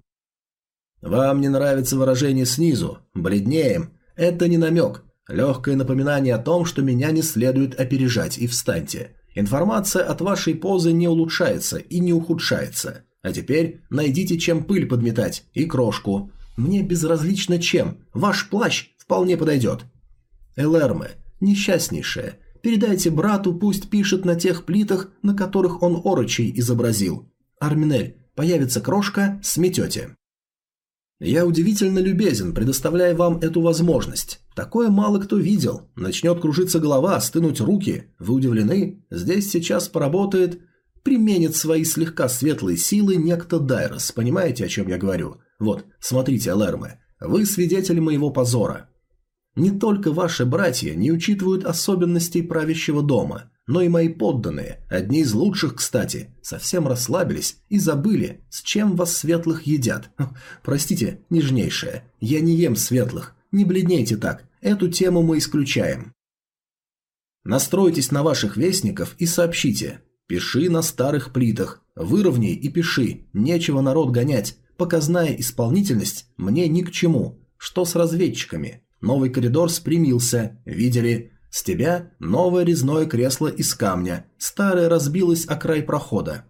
Вам не нравится выражение снизу. Бледнеем. Это не намек. Легкое напоминание о том, что меня не следует опережать, и встаньте. Информация от вашей позы не улучшается и не ухудшается. А теперь найдите, чем пыль подметать, и крошку. Мне безразлично чем. Ваш плащ вполне подойдет. Элэрме, несчастнейшая, передайте брату, пусть пишет на тех плитах, на которых он орочей изобразил. Арминель, появится крошка, сметете. Я удивительно любезен, предоставляя вам эту возможность. Такое мало кто видел. Начнет кружиться голова, стынуть руки. Вы удивлены? Здесь сейчас поработает... Применит свои слегка светлые силы некто Дайрос. Понимаете, о чем я говорю? Вот, смотрите, Алерме. Вы свидетели моего позора. Не только ваши братья не учитывают особенностей правящего дома но и мои подданные, одни из лучших, кстати, совсем расслабились и забыли, с чем вас светлых едят. Простите, нежнейшая, я не ем светлых, не бледнейте так, эту тему мы исключаем. Настройтесь на ваших вестников и сообщите. Пиши на старых плитах, выровняй и пиши, нечего народ гонять, показная исполнительность мне ни к чему. Что с разведчиками? Новый коридор спрямился, видели, с тебя новое резное кресло из камня, старое разбилось о край прохода.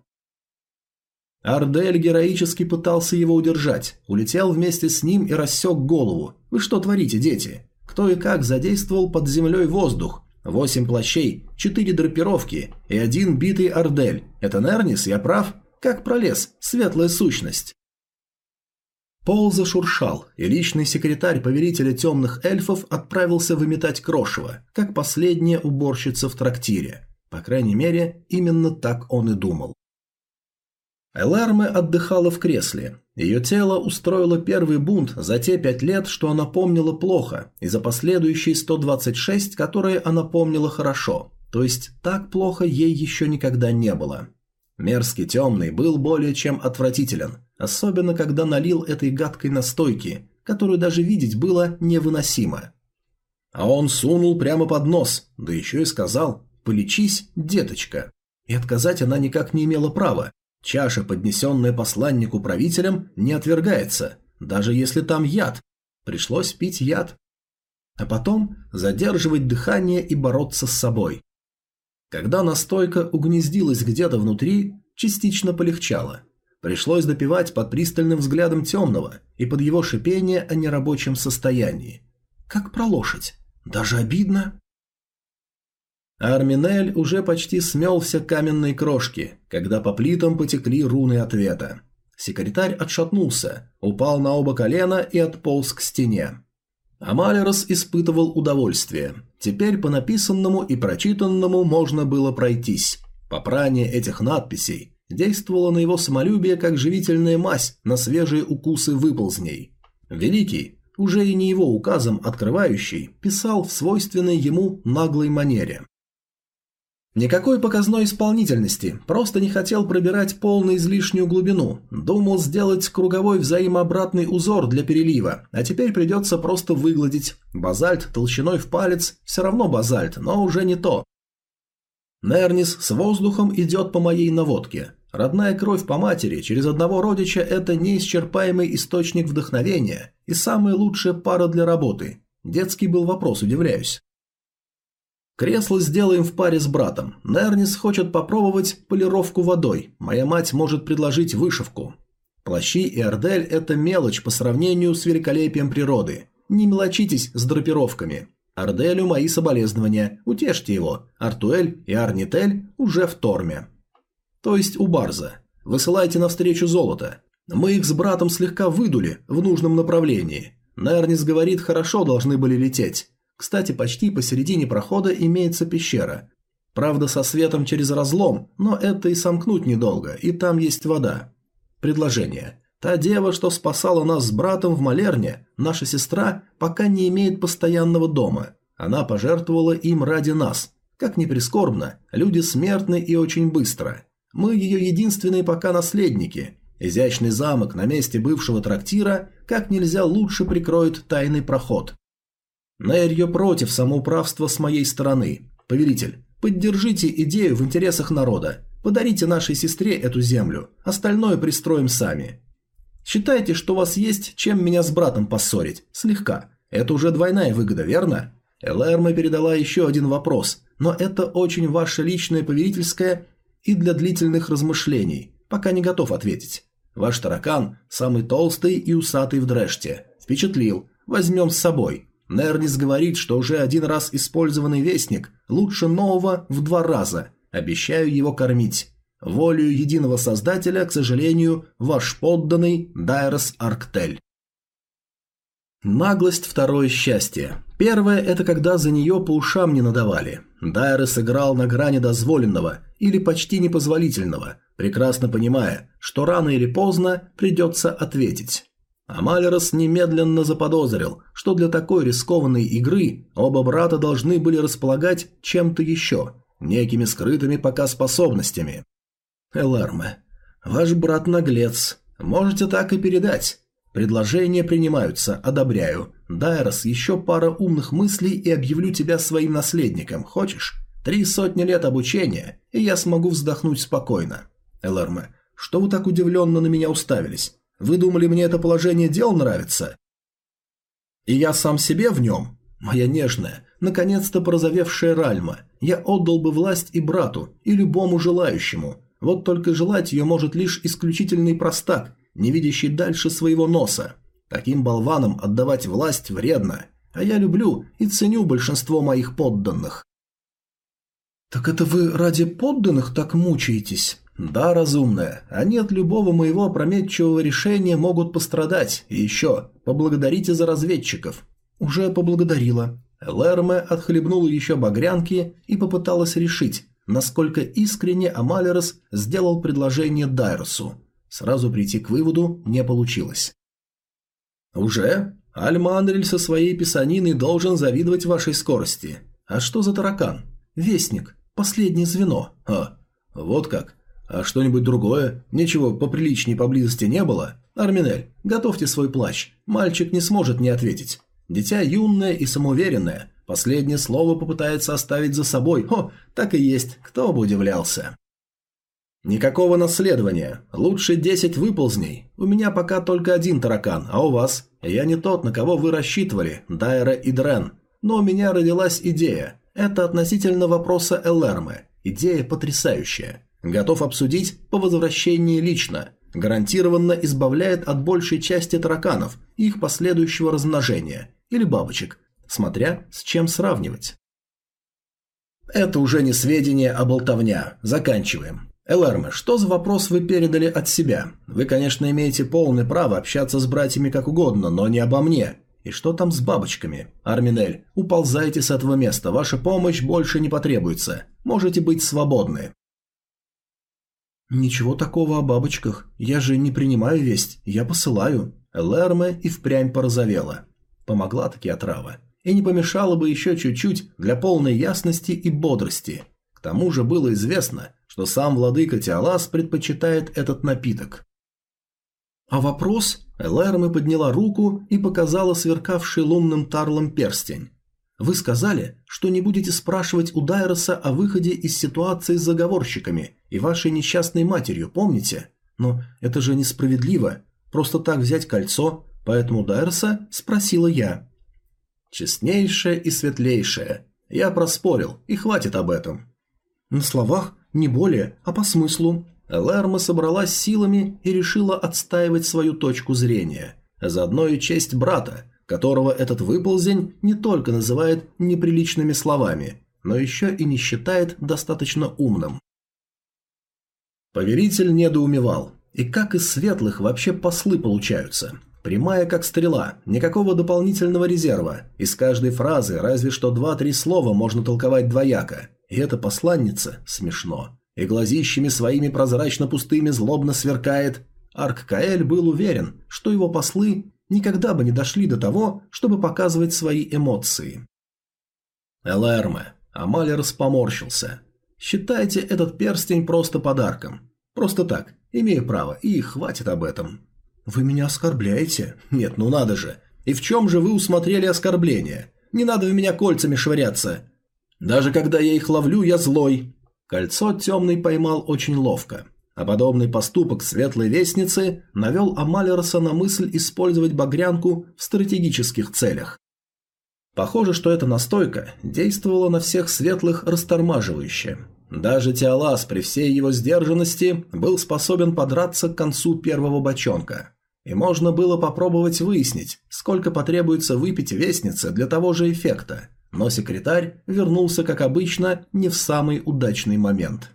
Ардель героически пытался его удержать, улетел вместе с ним и рассек голову. Вы что творите, дети? Кто и как задействовал под землей воздух? Восемь плащей, четыре драпировки и один битый Ардель. Это Нернис, я прав? Как пролез, светлая сущность. Пол зашуршал, и личный секретарь повелителя темных эльфов отправился выметать крошево, как последняя уборщица в трактире. По крайней мере, именно так он и думал. Эларме отдыхала в кресле. Ее тело устроило первый бунт за те пять лет, что она помнила плохо, и за последующие 126, которые она помнила хорошо. То есть так плохо ей еще никогда не было. Мерзкий темный был более чем отвратителен, особенно когда налил этой гадкой настойки, которую даже видеть было невыносимо. А он сунул прямо под нос, да еще и сказал «Полечись, деточка». И отказать она никак не имела права. Чаша, поднесенная посланнику правителям, не отвергается, даже если там яд. Пришлось пить яд. А потом задерживать дыхание и бороться с собой. Когда настойка угнездилась где-то внутри, частично полегчало. Пришлось допивать под пристальным взглядом темного и под его шипение о нерабочем состоянии. Как про лошадь. Даже обидно. Арминель уже почти смел все каменные крошки, когда по плитам потекли руны ответа. Секретарь отшатнулся, упал на оба колена и отполз к стене. Амалерос испытывал удовольствие. Теперь по написанному и прочитанному можно было пройтись. Попрание этих надписей, действовала на его самолюбие как живительная мазь на свежие укусы выползней. Великий, уже и не его указом открывающий, писал в свойственной ему наглой манере. Никакой показной исполнительности, просто не хотел пробирать полную излишнюю глубину, думал сделать круговой взаимообратный узор для перелива, а теперь придется просто выгладить. Базальт толщиной в палец, все равно базальт, но уже не то. Нернис с воздухом идет по моей наводке. Родная кровь по матери через одного родича – это неисчерпаемый источник вдохновения и самая лучшая пара для работы. Детский был вопрос, удивляюсь. Кресло сделаем в паре с братом. Нернис хочет попробовать полировку водой. Моя мать может предложить вышивку. Плащи и ордель – это мелочь по сравнению с великолепием природы. Не мелочитесь с драпировками. Арделю мои соболезнования, утешьте его. Артуэль и Арнитель уже в Торме. То есть у Барза. Высылайте навстречу золото. Мы их с братом слегка выдули в нужном направлении. Нернис говорит, хорошо должны были лететь. Кстати, почти посередине прохода имеется пещера. Правда, со светом через разлом, но это и сомкнуть недолго, и там есть вода. Предложение. Та дева, что спасала нас с братом в Малерне, наша сестра, пока не имеет постоянного дома. Она пожертвовала им ради нас. Как ни прискорбно, люди смертны и очень быстро. Мы ее единственные пока наследники. Изящный замок на месте бывшего трактира как нельзя лучше прикроет тайный проход. Нейрьё против самоуправства с моей стороны. Повелитель, поддержите идею в интересах народа. Подарите нашей сестре эту землю, остальное пристроим сами. Считайте, что у вас есть чем меня с братом поссорить. Слегка. Это уже двойная выгода, верно? Элэрма передала еще один вопрос, но это очень ваше личное повелительское и для длительных размышлений. Пока не готов ответить. Ваш таракан самый толстый и усатый в дреште. Впечатлил. Возьмем с собой. Нернис говорит, что уже один раз использованный вестник лучше нового в два раза. Обещаю его кормить. Волею единого создателя, к сожалению, ваш подданный Дайрос Арктель. Наглость – второе счастье. Первое – это когда за нее по ушам не надавали. Дайрос играл на грани дозволенного или почти непозволительного, прекрасно понимая, что рано или поздно придется ответить. Амалерос немедленно заподозрил, что для такой рискованной игры оба брата должны были располагать чем-то еще, некими скрытыми пока способностями. «Эларме, ваш брат наглец. Можете так и передать. Предложения принимаются, одобряю. Дайрос, еще пара умных мыслей и объявлю тебя своим наследником. Хочешь? Три сотни лет обучения, и я смогу вздохнуть спокойно. Эларме, что вы так удивленно на меня уставились? Вы думали, мне это положение дел нравится? И я сам себе в нем? Моя нежная, наконец-то порозовевшая Ральма. Я отдал бы власть и брату, и любому желающему. Вот только желать ее может лишь исключительный простак, не видящий дальше своего носа. Таким болванам отдавать власть вредно. А я люблю и ценю большинство моих подданных. «Так это вы ради подданных так мучаетесь?» «Да, разумная, они от любого моего опрометчивого решения могут пострадать. И еще, поблагодарите за разведчиков». «Уже поблагодарила». Лерме отхлебнула еще багрянки и попыталась решить, насколько искренне Амалерос сделал предложение Дайросу. Сразу прийти к выводу не получилось. «Уже? Альмандрель со своей писаниной должен завидовать вашей скорости. А что за таракан? Вестник. Последнее звено. А, вот как. А что-нибудь другое? Ничего поприличнее поблизости не было? Арминель, готовьте свой плащ. Мальчик не сможет не ответить. Дитя юное и самоуверенное. Последнее слово попытается оставить за собой. О, так и есть, кто бы удивлялся. Никакого наследования. Лучше десять выползней. У меня пока только один таракан, а у вас? Я не тот, на кого вы рассчитывали, Дайра и Дрен. Но у меня родилась идея. Это относительно вопроса Элэрмы. Идея потрясающая. Готов обсудить по возвращении лично. Гарантированно избавляет от большей части тараканов и их последующего размножения. Или бабочек. Смотря с чем сравнивать. Это уже не сведения, а болтовня. Заканчиваем. Элэрме, что за вопрос вы передали от себя? Вы, конечно, имеете полное право общаться с братьями как угодно, но не обо мне. И что там с бабочками? Арминель, уползайте с этого места, ваша помощь больше не потребуется. Можете быть свободны. «Ничего такого о бабочках. Я же не принимаю весть, я посылаю». Лерме и впрямь порозовела. Помогла таки отрава. И не помешало бы еще чуть-чуть для полной ясности и бодрости. К тому же было известно, что сам владыка Тиалас предпочитает этот напиток. А вопрос? Лерме подняла руку и показала сверкавший лунным тарлом перстень. Вы сказали, что не будете спрашивать у Дайроса о выходе из ситуации с заговорщиками и вашей несчастной матерью, помните? Но это же несправедливо. Просто так взять кольцо, поэтому Дайроса спросила я. Честнейшее и светлейшее. Я проспорил, и хватит об этом. На словах не более, а по смыслу. Лерма собралась силами и решила отстаивать свою точку зрения. Заодно и честь брата, которого этот выползень не только называет неприличными словами, но еще и не считает достаточно умным. Повелитель недоумевал. И как из светлых вообще послы получаются? Прямая как стрела, никакого дополнительного резерва. Из каждой фразы разве что два-три слова можно толковать двояко. И эта посланница смешно. И глазищами своими прозрачно-пустыми злобно сверкает. Арк Каэль был уверен, что его послы никогда бы не дошли до того, чтобы показывать свои эмоции. Элэрме. Амалерс поморщился. Считайте этот перстень просто подарком. Просто так, имею право, и хватит об этом. Вы меня оскорбляете? Нет, ну надо же. И в чем же вы усмотрели оскорбление? Не надо в меня кольцами швыряться. Даже когда я их ловлю, я злой. Кольцо темный поймал очень ловко а подобный поступок Светлой Вестницы навел Амалерса на мысль использовать багрянку в стратегических целях. Похоже, что эта настойка действовала на всех светлых растормаживающе. Даже Теолас при всей его сдержанности был способен подраться к концу первого бочонка. И можно было попробовать выяснить, сколько потребуется выпить Вестнице для того же эффекта. Но секретарь вернулся, как обычно, не в самый удачный момент.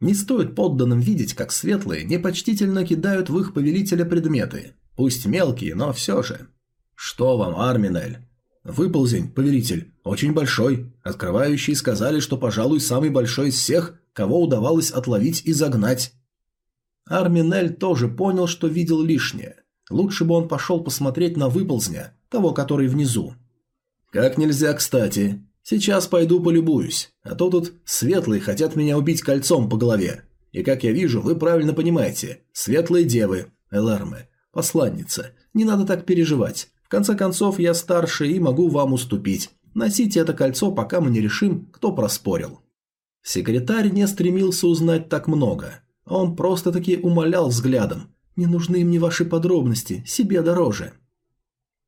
Не стоит подданным видеть, как светлые непочтительно кидают в их повелителя предметы. Пусть мелкие, но все же. Что вам, Арминель? Выползень, повелитель, очень большой. Открывающие сказали, что, пожалуй, самый большой из всех, кого удавалось отловить и загнать. Арминель тоже понял, что видел лишнее. Лучше бы он пошел посмотреть на выползня, того, который внизу. Как нельзя кстати. Сейчас пойду полюбуюсь, а то тут светлые хотят меня убить кольцом по голове. И как я вижу, вы правильно понимаете, светлые девы, Элармы, посланница, не надо так переживать. В конце концов, я старше и могу вам уступить. Носите это кольцо, пока мы не решим, кто проспорил. Секретарь не стремился узнать так много. Он просто-таки умолял взглядом. «Не нужны мне ваши подробности, себе дороже».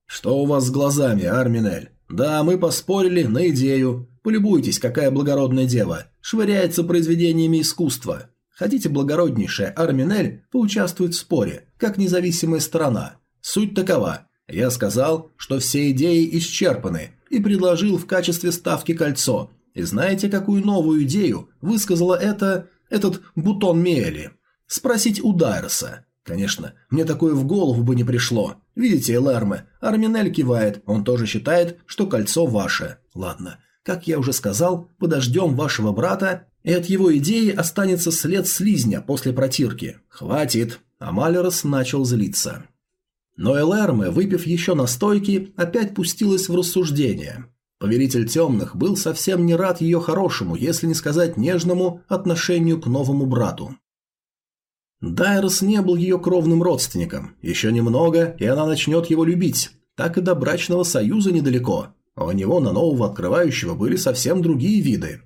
«Что у вас с глазами, Арминель? Да, мы поспорили на идею. Полюбуйтесь, какая благородная дева. Швыряется произведениями искусства. Хотите, благороднейшая Арминель поучаствует в споре, как независимая сторона. Суть такова. Я сказал, что все идеи исчерпаны, и предложил в качестве ставки кольцо. И знаете, какую новую идею высказала это... этот бутон Мели? Спросить у Дайроса. Конечно, мне такое в голову бы не пришло. Видите, Элэрме, Арминель кивает, он тоже считает, что кольцо ваше. Ладно, как я уже сказал, подождем вашего брата, и от его идеи останется след слизня после протирки. Хватит. Амалерос начал злиться. Но Элэрме, выпив еще настойки, опять пустилась в рассуждение. Повелитель темных был совсем не рад ее хорошему, если не сказать нежному, отношению к новому брату. Дайрос не был ее кровным родственником. Еще немного, и она начнет его любить. Так и до брачного союза недалеко. А у него на нового открывающего были совсем другие виды.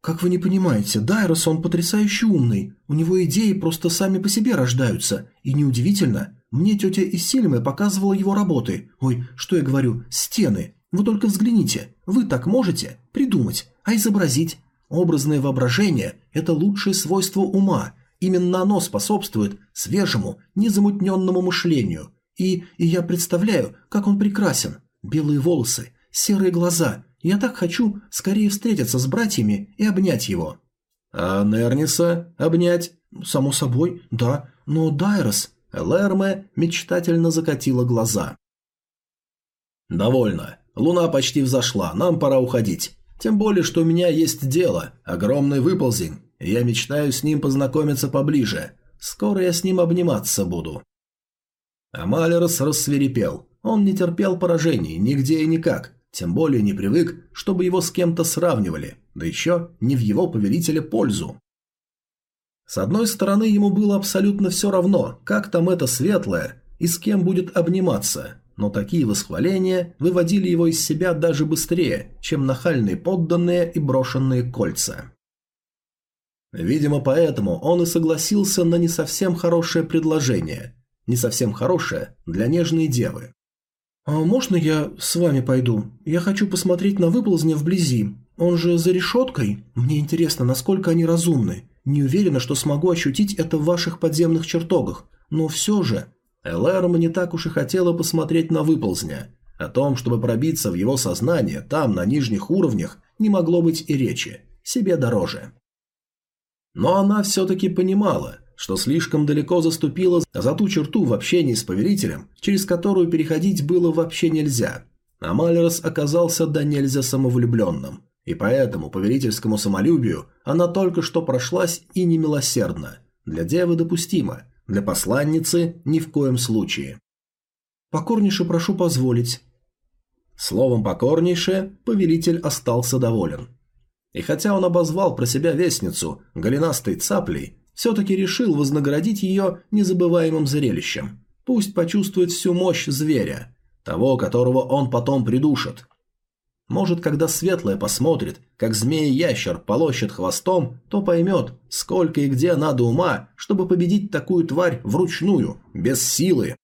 «Как вы не понимаете, Дайрос он потрясающе умный. У него идеи просто сами по себе рождаются. И неудивительно, мне тетя Исильме показывала его работы. Ой, что я говорю, стены. Вы только взгляните. Вы так можете придумать, а изобразить. Образное воображение – это лучшее свойство ума, Именно оно способствует свежему, незамутненному мышлению. И, и я представляю, как он прекрасен. Белые волосы, серые глаза. Я так хочу скорее встретиться с братьями и обнять его. А Нерниса обнять? Само собой, да. Но Дайрос... Лерме мечтательно закатила глаза. «Довольно. Луна почти взошла, нам пора уходить. Тем более, что у меня есть дело, огромный выползень. Я мечтаю с ним познакомиться поближе. Скоро я с ним обниматься буду». Амалерос рассверепел. Он не терпел поражений нигде и никак, тем более не привык, чтобы его с кем-то сравнивали, да еще не в его повелителя пользу. С одной стороны, ему было абсолютно все равно, как там это светлое и с кем будет обниматься, но такие восхваления выводили его из себя даже быстрее, чем нахальные подданные и брошенные кольца. Видимо, поэтому он и согласился на не совсем хорошее предложение, не совсем хорошее для нежной девы. «А можно я с вами пойду? Я хочу посмотреть на выползня вблизи. Он же за решеткой. Мне интересно, насколько они разумны. Не уверена, что смогу ощутить это в ваших подземных чертогах. Но все же...» Элэрма не так уж и хотела посмотреть на выползня. О том, чтобы пробиться в его сознание, там, на нижних уровнях, не могло быть и речи. Себе дороже. Но она все-таки понимала, что слишком далеко заступила за ту черту в общении с повелителем, через которую переходить было вообще нельзя. А Малерос оказался до нельзя самовлюбленным. И поэтому повелительскому самолюбию она только что прошлась и немилосердна. Для девы допустимо – для посланницы ни в коем случае. «Покорнейше прошу позволить». Словом «покорнейше» повелитель остался доволен. И хотя он обозвал про себя вестницу голенастой цаплей, все-таки решил вознаградить ее незабываемым зрелищем. Пусть почувствует всю мощь зверя, того, которого он потом придушит. Может, когда Светлая посмотрит, как змея-ящер полощет хвостом, то поймет, сколько и где надо ума, чтобы победить такую тварь вручную, без силы.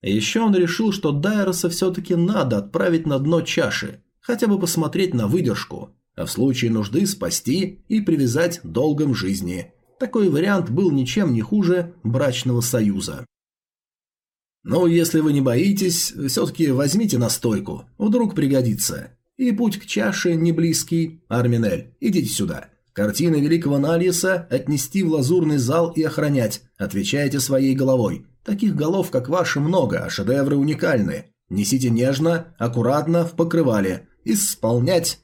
еще он решил, что Дайроса все-таки надо отправить на дно чаши, хотя бы посмотреть на выдержку, а в случае нужды спасти и привязать долгом жизни. Такой вариант был ничем не хуже брачного союза. «Ну, если вы не боитесь, все-таки возьмите настойку, вдруг пригодится. И путь к чаше не близкий. Арминель, идите сюда. Картины великого Нальеса отнести в лазурный зал и охранять. Отвечайте своей головой. Таких голов, как ваши, много, а шедевры уникальны. Несите нежно, аккуратно, в покрывале. Исполнять!»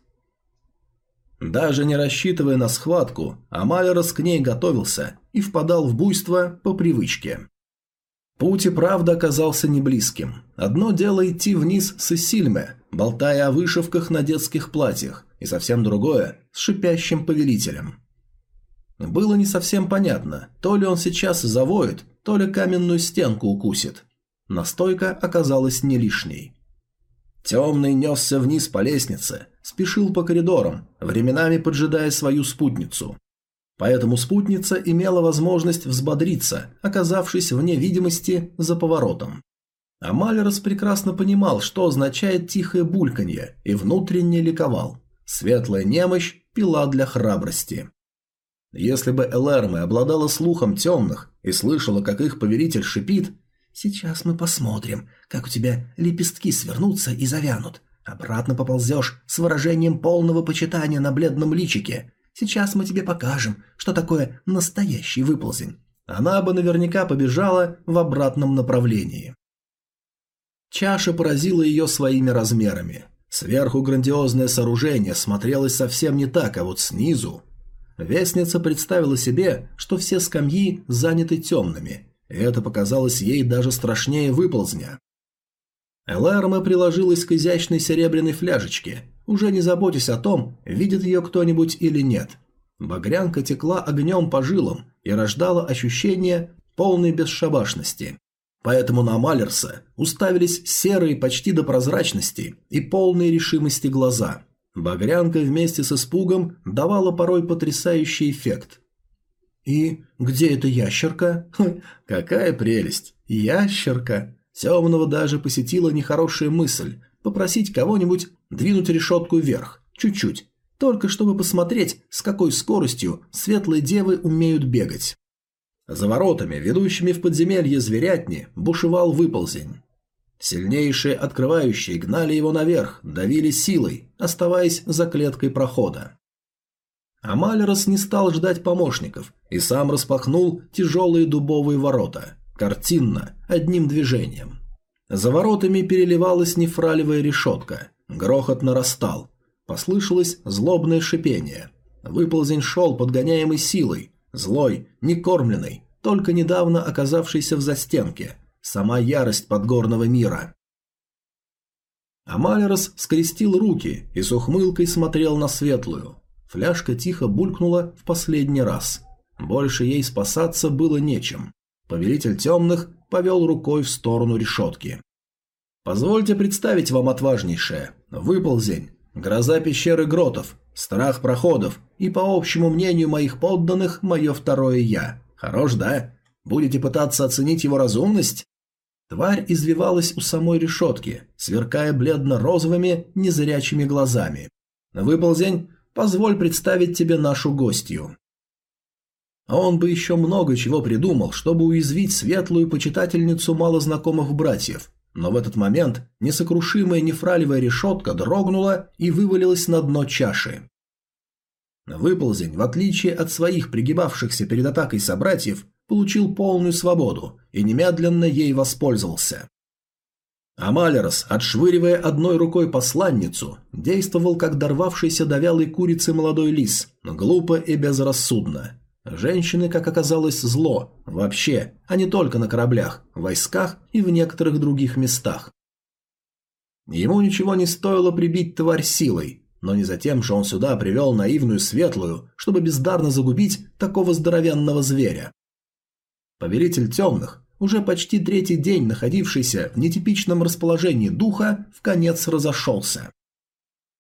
Даже не рассчитывая на схватку, Амалерос к ней готовился и впадал в буйство по привычке. Путь и правда оказался не близким. Одно дело идти вниз с Исильме, болтая о вышивках на детских платьях, и совсем другое – с шипящим повелителем. Было не совсем понятно, то ли он сейчас завоет, то ли каменную стенку укусит. Настойка оказалась не лишней. Темный несся вниз по лестнице, спешил по коридорам, временами поджидая свою спутницу. Поэтому спутница имела возможность взбодриться, оказавшись вне видимости за поворотом. А Малерос прекрасно понимал, что означает тихое бульканье, и внутренне ликовал. Светлая немощь – пила для храбрости. Если бы Элэрме обладала слухом темных и слышала, как их повелитель шипит «Сейчас мы посмотрим, как у тебя лепестки свернутся и завянут. Обратно поползешь с выражением полного почитания на бледном личике. Сейчас мы тебе покажем, что такое настоящий выползень. Она бы наверняка побежала в обратном направлении. Чаша поразила ее своими размерами. Сверху грандиозное сооружение смотрелось совсем не так, а вот снизу... Вестница представила себе, что все скамьи заняты темными, это показалось ей даже страшнее выползня. Элэрма приложилась к изящной серебряной фляжечке, уже не заботясь о том, видит ее кто-нибудь или нет. Багрянка текла огнем по жилам и рождала ощущение полной бесшабашности. Поэтому на Малерса уставились серые почти до прозрачности и полные решимости глаза. Багрянка вместе с испугом давала порой потрясающий эффект. «И где эта ящерка?» «Какая прелесть! Ящерка!» Темного даже посетила нехорошая мысль попросить кого-нибудь двинуть решетку вверх, чуть-чуть, только чтобы посмотреть, с какой скоростью светлые девы умеют бегать. За воротами, ведущими в подземелье зверятни, бушевал выползень. Сильнейшие открывающие гнали его наверх, давили силой, оставаясь за клеткой прохода. Амалерос не стал ждать помощников и сам распахнул тяжелые дубовые ворота, картинно, одним движением. За воротами переливалась нефралевая решетка. Грохот нарастал. Послышалось злобное шипение. Выползень шел подгоняемый силой, злой, некормленный, только недавно оказавшийся в застенке, сама ярость подгорного мира. Амалерос скрестил руки и с ухмылкой смотрел на светлую. Фляжка тихо булькнула в последний раз. Больше ей спасаться было нечем. Повелитель темных повел рукой в сторону решетки. «Позвольте представить вам отважнейшее. Выползень, гроза пещеры гротов, страх проходов и, по общему мнению моих подданных, мое второе «я». Хорош, да? Будете пытаться оценить его разумность? Тварь извивалась у самой решетки, сверкая бледно-розовыми, незрячими глазами. «Выползень, позволь представить тебе нашу гостью». Он бы еще много чего придумал, чтобы уязвить светлую почитательницу малознакомых братьев, но в этот момент несокрушимая нефралевая решетка дрогнула и вывалилась на дно чаши. Выползень, в отличие от своих пригибавшихся перед атакой собратьев, получил полную свободу и немедленно ей воспользовался. Амалерос, отшвыривая одной рукой посланницу, действовал как дорвавшийся до вялой курицы молодой лис, глупо и безрассудно. Женщины, как оказалось, зло, вообще, а не только на кораблях, войсках и в некоторых других местах. Ему ничего не стоило прибить тварь силой, но не затем же он сюда привел наивную светлую, чтобы бездарно загубить такого здоровенного зверя. Повелитель темных, уже почти третий день находившийся в нетипичном расположении духа, в конец разошелся.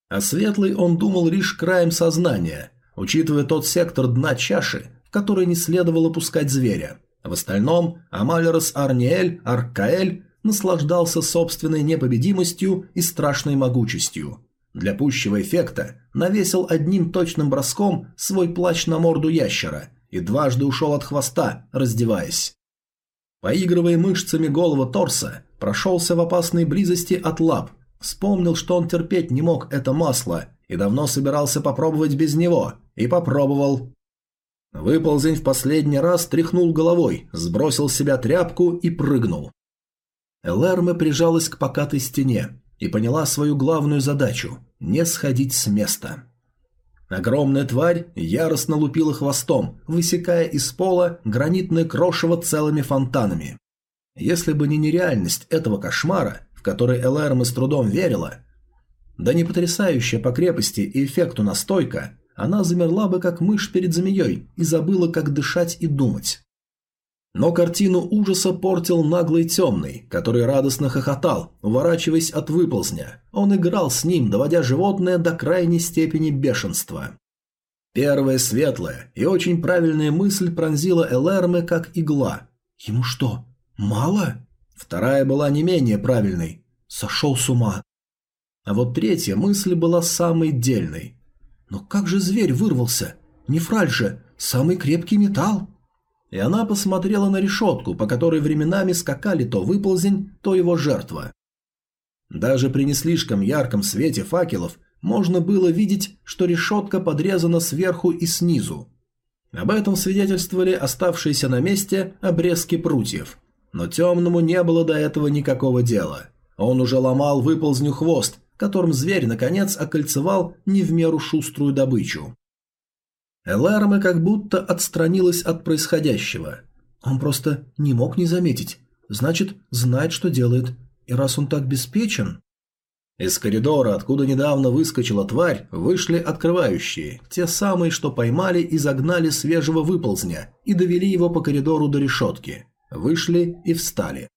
А светлый он думал лишь краем сознания, учитывая тот сектор дна чаши, в который не следовало пускать зверя. В остальном Амалерос Арниэль Аркаэль наслаждался собственной непобедимостью и страшной могучестью. Для пущего эффекта навесил одним точным броском свой плащ на морду ящера и дважды ушел от хвоста, раздеваясь. Поигрывая мышцами голого торса, прошелся в опасной близости от лап, вспомнил, что он терпеть не мог это масло и давно собирался попробовать без него, и попробовал. Выползень в последний раз тряхнул головой, сбросил с себя тряпку и прыгнул. Элэрме прижалась к покатой стене и поняла свою главную задачу – не сходить с места. Огромная тварь яростно лупила хвостом, высекая из пола гранитное крошево целыми фонтанами. Если бы не нереальность этого кошмара, в который Элэрма с трудом верила, да не потрясающая по крепости и эффекту настойка, она замерла бы как мышь перед змеей и забыла, как дышать и думать. Но картину ужаса портил наглый темный, который радостно хохотал, уворачиваясь от выползня. Он играл с ним, доводя животное до крайней степени бешенства. Первая светлая и очень правильная мысль пронзила Элэрме как игла. Ему что, мало? Вторая была не менее правильной. Сошел с ума. А вот третья мысль была самой дельной. Но как же зверь вырвался? Нефраль же, самый крепкий металл. И она посмотрела на решетку, по которой временами скакали то выползень, то его жертва. Даже при не слишком ярком свете факелов можно было видеть, что решетка подрезана сверху и снизу. Об этом свидетельствовали оставшиеся на месте обрезки прутьев. Но темному не было до этого никакого дела. Он уже ломал выползню хвост, которым зверь, наконец, окольцевал не в меру шуструю добычу. Элэрме как будто отстранилась от происходящего. Он просто не мог не заметить. Значит, знает, что делает. И раз он так беспечен... Из коридора, откуда недавно выскочила тварь, вышли открывающие, те самые, что поймали и загнали свежего выползня и довели его по коридору до решетки. Вышли и встали.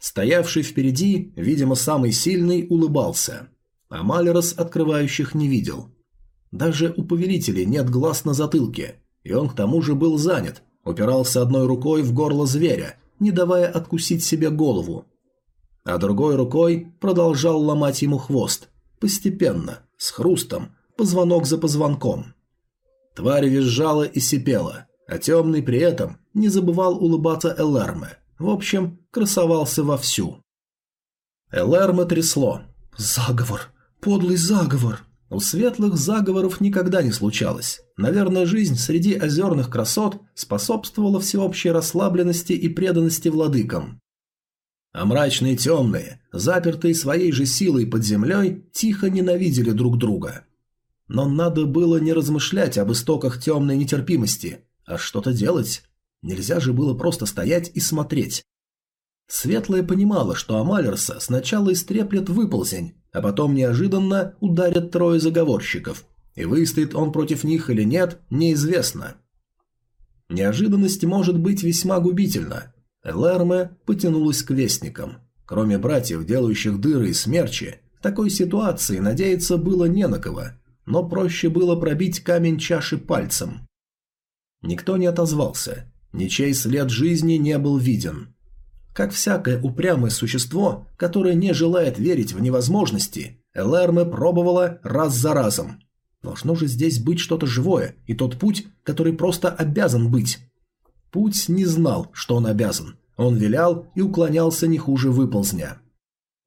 Стоявший впереди, видимо, самый сильный, улыбался. А Малерос открывающих не видел. Даже у повелителей нет глаз на затылке, и он к тому же был занят, упирался одной рукой в горло зверя, не давая откусить себе голову. А другой рукой продолжал ломать ему хвост, постепенно, с хрустом, позвонок за позвонком. Тварь визжала и сипела, а темный при этом не забывал улыбаться Элэрме. В общем, красовался вовсю. Элэрме трясло. «Заговор! Подлый заговор!» У светлых заговоров никогда не случалось. Наверное, жизнь среди озерных красот способствовала всеобщей расслабленности и преданности владыкам. А мрачные темные, запертые своей же силой под землей, тихо ненавидели друг друга. Но надо было не размышлять об истоках темной нетерпимости, а что-то делать. Нельзя же было просто стоять и смотреть. Светлая понимала, что Амалерса сначала истреплет выползень, а потом неожиданно ударят трое заговорщиков, и выстоит он против них или нет, неизвестно. Неожиданность может быть весьма губительна. Элэрме потянулась к вестникам. Кроме братьев, делающих дыры и смерчи, в такой ситуации надеяться было не на кого, но проще было пробить камень чаши пальцем. Никто не отозвался, ничей след жизни не был виден. Как всякое упрямое существо, которое не желает верить в невозможности, Элэрме пробовала раз за разом. Должно же здесь быть что-то живое, и тот путь, который просто обязан быть. Путь не знал, что он обязан. Он вилял и уклонялся не хуже выползня.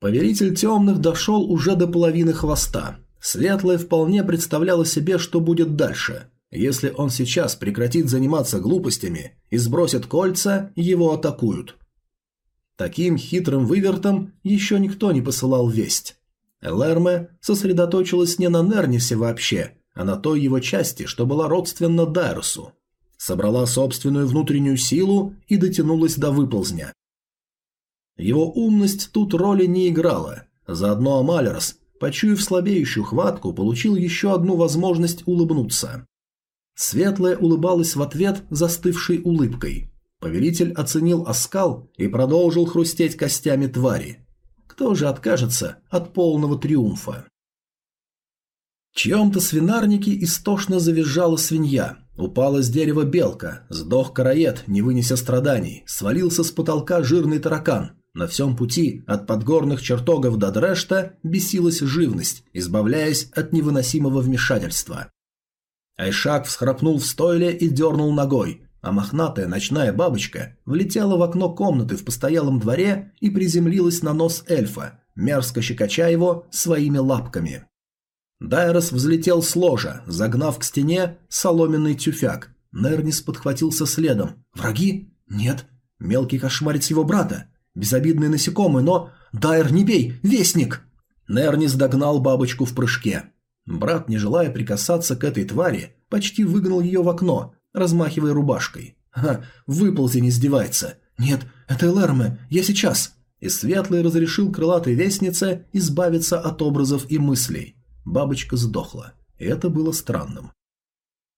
Повелитель темных дошел уже до половины хвоста. Светлая вполне представляла себе, что будет дальше. Если он сейчас прекратит заниматься глупостями и сбросит кольца, его атакуют. Таким хитрым вывертом еще никто не посылал весть. Элэрме сосредоточилась не на Нернисе вообще, а на той его части, что была родственна Дайрусу. Собрала собственную внутреннюю силу и дотянулась до выползня. Его умность тут роли не играла. Заодно Амалерс, почуяв слабеющую хватку, получил еще одну возможность улыбнуться. Светлая улыбалась в ответ застывшей улыбкой. Повелитель оценил оскал и продолжил хрустеть костями твари. Кто же откажется от полного триумфа? Чьем-то свинарнике истошно завизжала свинья. Упала с дерева белка, сдох караед, не вынеся страданий, свалился с потолка жирный таракан. На всем пути от подгорных чертогов до Дрешта бесилась живность, избавляясь от невыносимого вмешательства. Айшак всхрапнул в стойле и дернул ногой, а мохнатая ночная бабочка влетела в окно комнаты в постоялом дворе и приземлилась на нос эльфа, мерзко щекоча его своими лапками. Дайрос взлетел с ложа, загнав к стене соломенный тюфяк. Нернис подхватился следом. «Враги? Нет. Мелкий кошмарец его брата. Безобидный насекомый, но... Дайр, не бей! Вестник!» Нернис догнал бабочку в прыжке. Брат, не желая прикасаться к этой твари, почти выгнал ее в окно, размахивая рубашкой. «Ха, выползень издевается. Нет, это Элэрме, я сейчас!» И Светлый разрешил крылатой вестнице избавиться от образов и мыслей. Бабочка сдохла, и это было странным.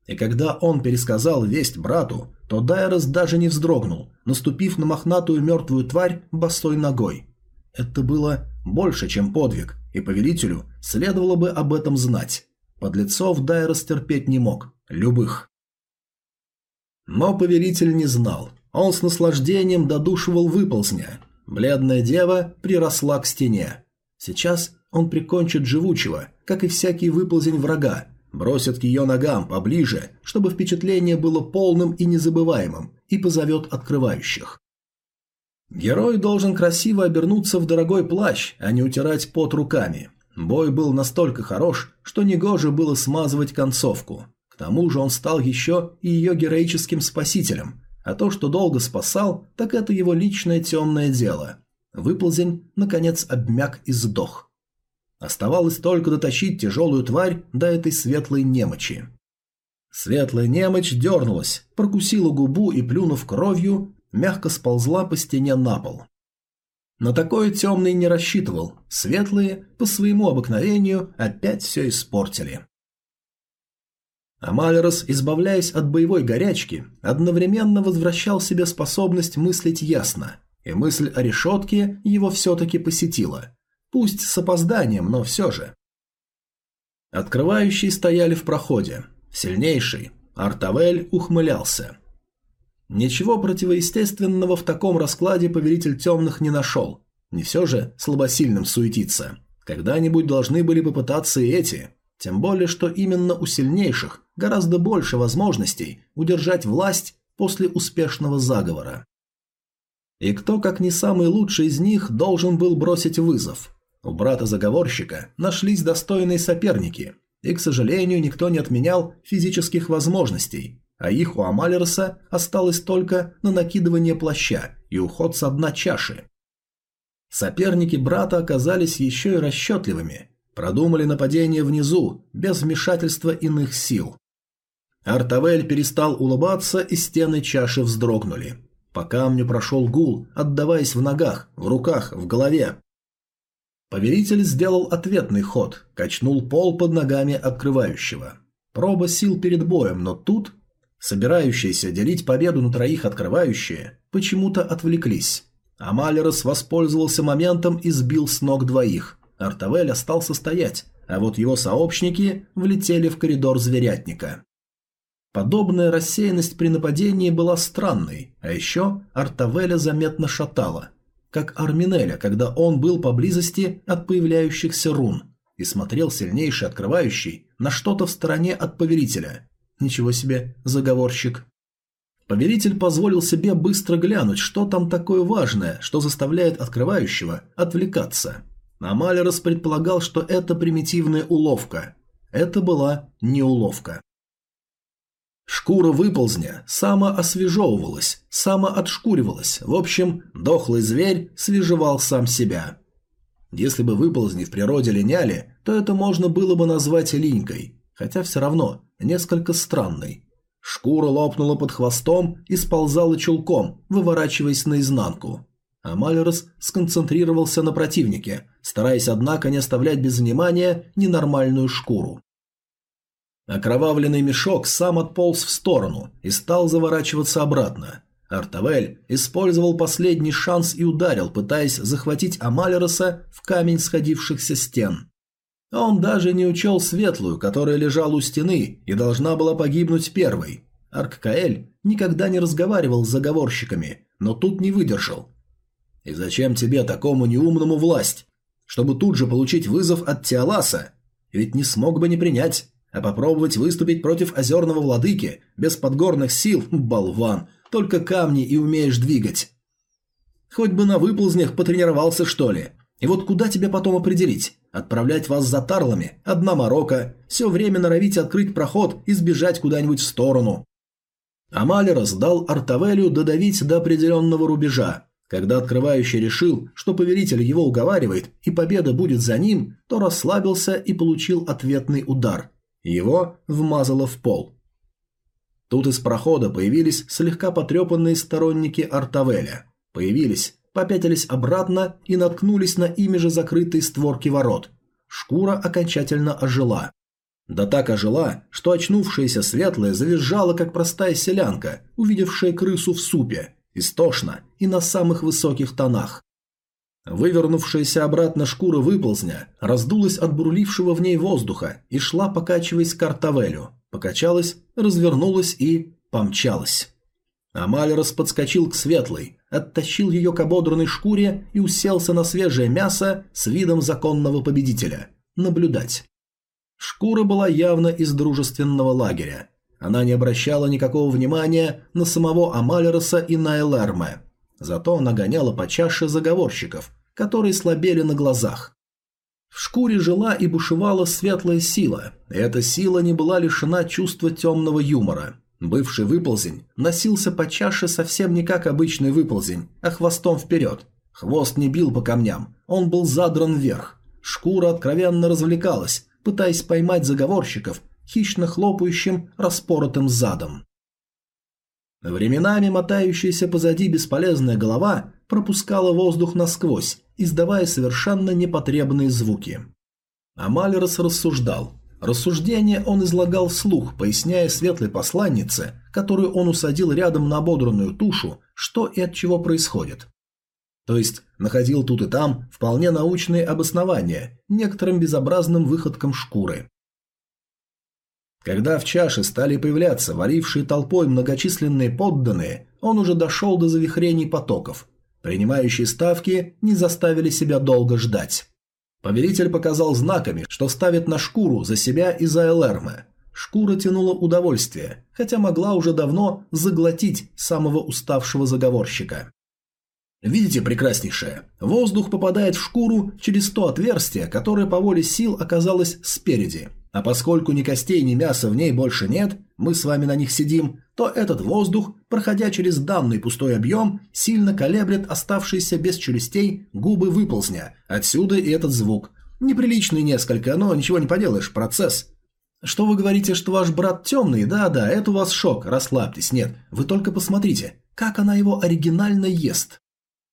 И когда он пересказал весть брату, то Дайрос даже не вздрогнул, наступив на мохнатую мертвую тварь босой ногой. Это было больше, чем подвиг, и повелителю следовало бы об этом знать. Подлецов Дайрос терпеть не мог, любых. Но повелитель не знал. Он с наслаждением додушивал выползня. Бледная дева приросла к стене. Сейчас он прикончит живучего, как и всякий выползень врага, бросит к ее ногам поближе, чтобы впечатление было полным и незабываемым, и позовет открывающих. Герой должен красиво обернуться в дорогой плащ, а не утирать пот руками. Бой был настолько хорош, что негоже было смазывать концовку. К тому же он стал еще и ее героическим спасителем, а то, что долго спасал, так это его личное темное дело. Выползень, наконец, обмяк и сдох. Оставалось только дотащить тяжелую тварь до этой светлой немочи. Светлая немочь дернулась, прокусила губу и, плюнув кровью, мягко сползла по стене на пол. На такое темный не рассчитывал, светлые, по своему обыкновению, опять все испортили. Амалерос, избавляясь от боевой горячки, одновременно возвращал себе способность мыслить ясно, и мысль о решетке его все-таки посетила. Пусть с опозданием, но все же. Открывающие стояли в проходе. Сильнейший, Артавель, ухмылялся. Ничего противоестественного в таком раскладе повелитель темных не нашел. Не все же слабосильным суетиться. Когда-нибудь должны были попытаться и эти. Тем более, что именно у сильнейших гораздо больше возможностей удержать власть после успешного заговора. И кто, как не самый лучший из них, должен был бросить вызов? У брата-заговорщика нашлись достойные соперники, и, к сожалению, никто не отменял физических возможностей, а их у Амалерса осталось только на накидывание плаща и уход с дна чаши. Соперники брата оказались еще и расчетливыми, Продумали нападение внизу, без вмешательства иных сил. Артавель перестал улыбаться, и стены чаши вздрогнули. По камню прошел гул, отдаваясь в ногах, в руках, в голове. Повелитель сделал ответный ход, качнул пол под ногами открывающего. Проба сил перед боем, но тут собирающиеся делить победу на троих открывающие почему-то отвлеклись. Амалерос воспользовался моментом и сбил с ног двоих. Артавель остался стоять, а вот его сообщники влетели в коридор зверятника. Подобная рассеянность при нападении была странной, а еще Артавеля заметно шатала, как Арминеля, когда он был поблизости от появляющихся рун, и смотрел сильнейший открывающий на что-то в стороне от повелителя. Ничего себе, заговорщик. Повелитель позволил себе быстро глянуть, что там такое важное, что заставляет открывающего отвлекаться. Амалерос предполагал, что это примитивная уловка. Это была не уловка. Шкура выползня самоосвежевывалась, самоотшкуривалась. В общем, дохлый зверь свежевал сам себя. Если бы выползни в природе линяли, то это можно было бы назвать линькой, хотя все равно несколько странной. Шкура лопнула под хвостом и сползала чулком, выворачиваясь наизнанку. Амалерос сконцентрировался на противнике, стараясь, однако, не оставлять без внимания ненормальную шкуру. Окровавленный мешок сам отполз в сторону и стал заворачиваться обратно. Артавель использовал последний шанс и ударил, пытаясь захватить Амалероса в камень сходившихся стен. Он даже не учел светлую, которая лежала у стены и должна была погибнуть первой. Арккаэль никогда не разговаривал с заговорщиками, но тут не выдержал. «И зачем тебе, такому неумному, власть? Чтобы тут же получить вызов от Теоласа? Ведь не смог бы не принять. А попробовать выступить против озерного владыки без подгорных сил, болван, только камни и умеешь двигать. Хоть бы на выползнях потренировался, что ли. И вот куда тебя потом определить? Отправлять вас за тарлами, одна морока, все время норовить открыть проход и сбежать куда-нибудь в сторону. Амалерос дал Артавелю додавить до определенного рубежа. Когда открывающий решил, что повелитель его уговаривает и победа будет за ним, то расслабился и получил ответный удар. Его вмазало в пол. Тут из прохода появились слегка потрепанные сторонники Артавеля. Появились, попятились обратно и наткнулись на ими же закрытые створки ворот. Шкура окончательно ожила. Да так ожила, что очнувшаяся светлая завизжала, как простая селянка, увидевшая крысу в супе, истошно и на самых высоких тонах. Вывернувшаяся обратно шкура выползня раздулась от бурлившего в ней воздуха и шла, покачиваясь к Артавелю. Покачалась, развернулась и помчалась. Амалерос подскочил к светлой, оттащил ее к ободранной шкуре и уселся на свежее мясо с видом законного победителя. Наблюдать. Шкура была явно из дружественного лагеря. Она не обращала никакого внимания на самого Амалероса и на Элэрме. Зато она гоняла по чаше заговорщиков, которые слабели на глазах. В шкуре жила и бушевала светлая сила, эта сила не была лишена чувства темного юмора. Бывший выползень носился по чаше совсем не как обычный выползень, а хвостом вперед. Хвост не бил по камням, он был задран вверх. Шкура откровенно развлекалась, пытаясь поймать заговорщиков хищно хлопающим распоротым задом. Временами мотающаяся позади бесполезная голова пропускала воздух насквозь, издавая совершенно непотребные звуки. Амалерос рассуждал. Рассуждение он излагал вслух, поясняя светлой посланнице, которую он усадил рядом на ободранную тушу, что и от чего происходит. То есть находил тут и там вполне научные обоснования некоторым безобразным выходкам шкуры. Когда в чаше стали появляться варившие толпой многочисленные подданные, он уже дошел до завихрений потоков. Принимающие ставки не заставили себя долго ждать. Повелитель показал знаками, что ставит на шкуру за себя и за Элэрме. Шкура тянула удовольствие, хотя могла уже давно заглотить самого уставшего заговорщика. Видите, прекраснейшее, воздух попадает в шкуру через то отверстие, которое по воле сил оказалось спереди – а поскольку ни костей, ни мяса в ней больше нет, мы с вами на них сидим, то этот воздух, проходя через данный пустой объем, сильно колеблет оставшиеся без челюстей губы выползня. Отсюда и этот звук. Неприличный несколько, но ничего не поделаешь, процесс. Что вы говорите, что ваш брат темный? Да-да, это у вас шок, расслабьтесь. Нет, вы только посмотрите, как она его оригинально ест.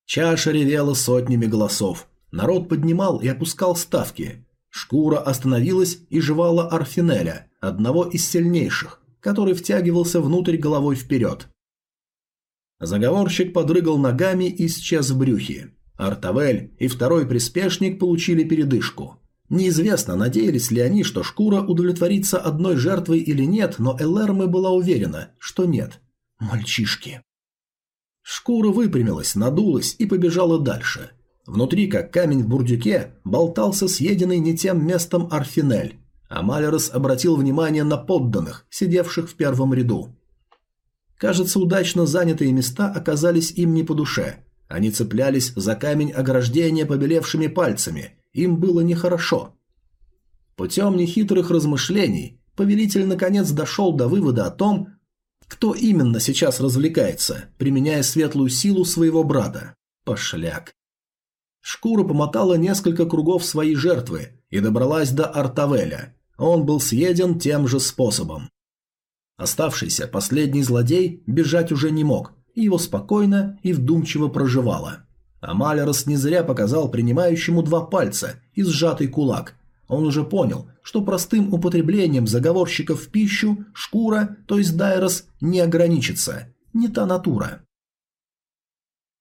Чаша ревела сотнями голосов. Народ поднимал и опускал ставки. Шкура остановилась и жевала Арфинеля, одного из сильнейших, который втягивался внутрь головой вперед. Заговорщик подрыгал ногами и исчез в брюхе. Артавель и второй приспешник получили передышку. Неизвестно, надеялись ли они, что шкура удовлетворится одной жертвой или нет, но Элэрме была уверена, что нет. Мальчишки. Шкура выпрямилась, надулась и побежала дальше. Внутри, как камень в бурдюке, болтался съеденный не тем местом Арфинель, а Малерос обратил внимание на подданных, сидевших в первом ряду. Кажется, удачно занятые места оказались им не по душе. Они цеплялись за камень ограждения побелевшими пальцами. Им было нехорошо. Путем нехитрых размышлений повелитель наконец дошел до вывода о том, кто именно сейчас развлекается, применяя светлую силу своего брата. Пошляк. Шкура помотала несколько кругов своей жертвы и добралась до Артавеля. Он был съеден тем же способом. Оставшийся последний злодей бежать уже не мог, и его спокойно и вдумчиво проживало. А Малерос не зря показал принимающему два пальца и сжатый кулак. Он уже понял, что простым употреблением заговорщиков в пищу шкура, то есть Дайрос, не ограничится. Не та натура.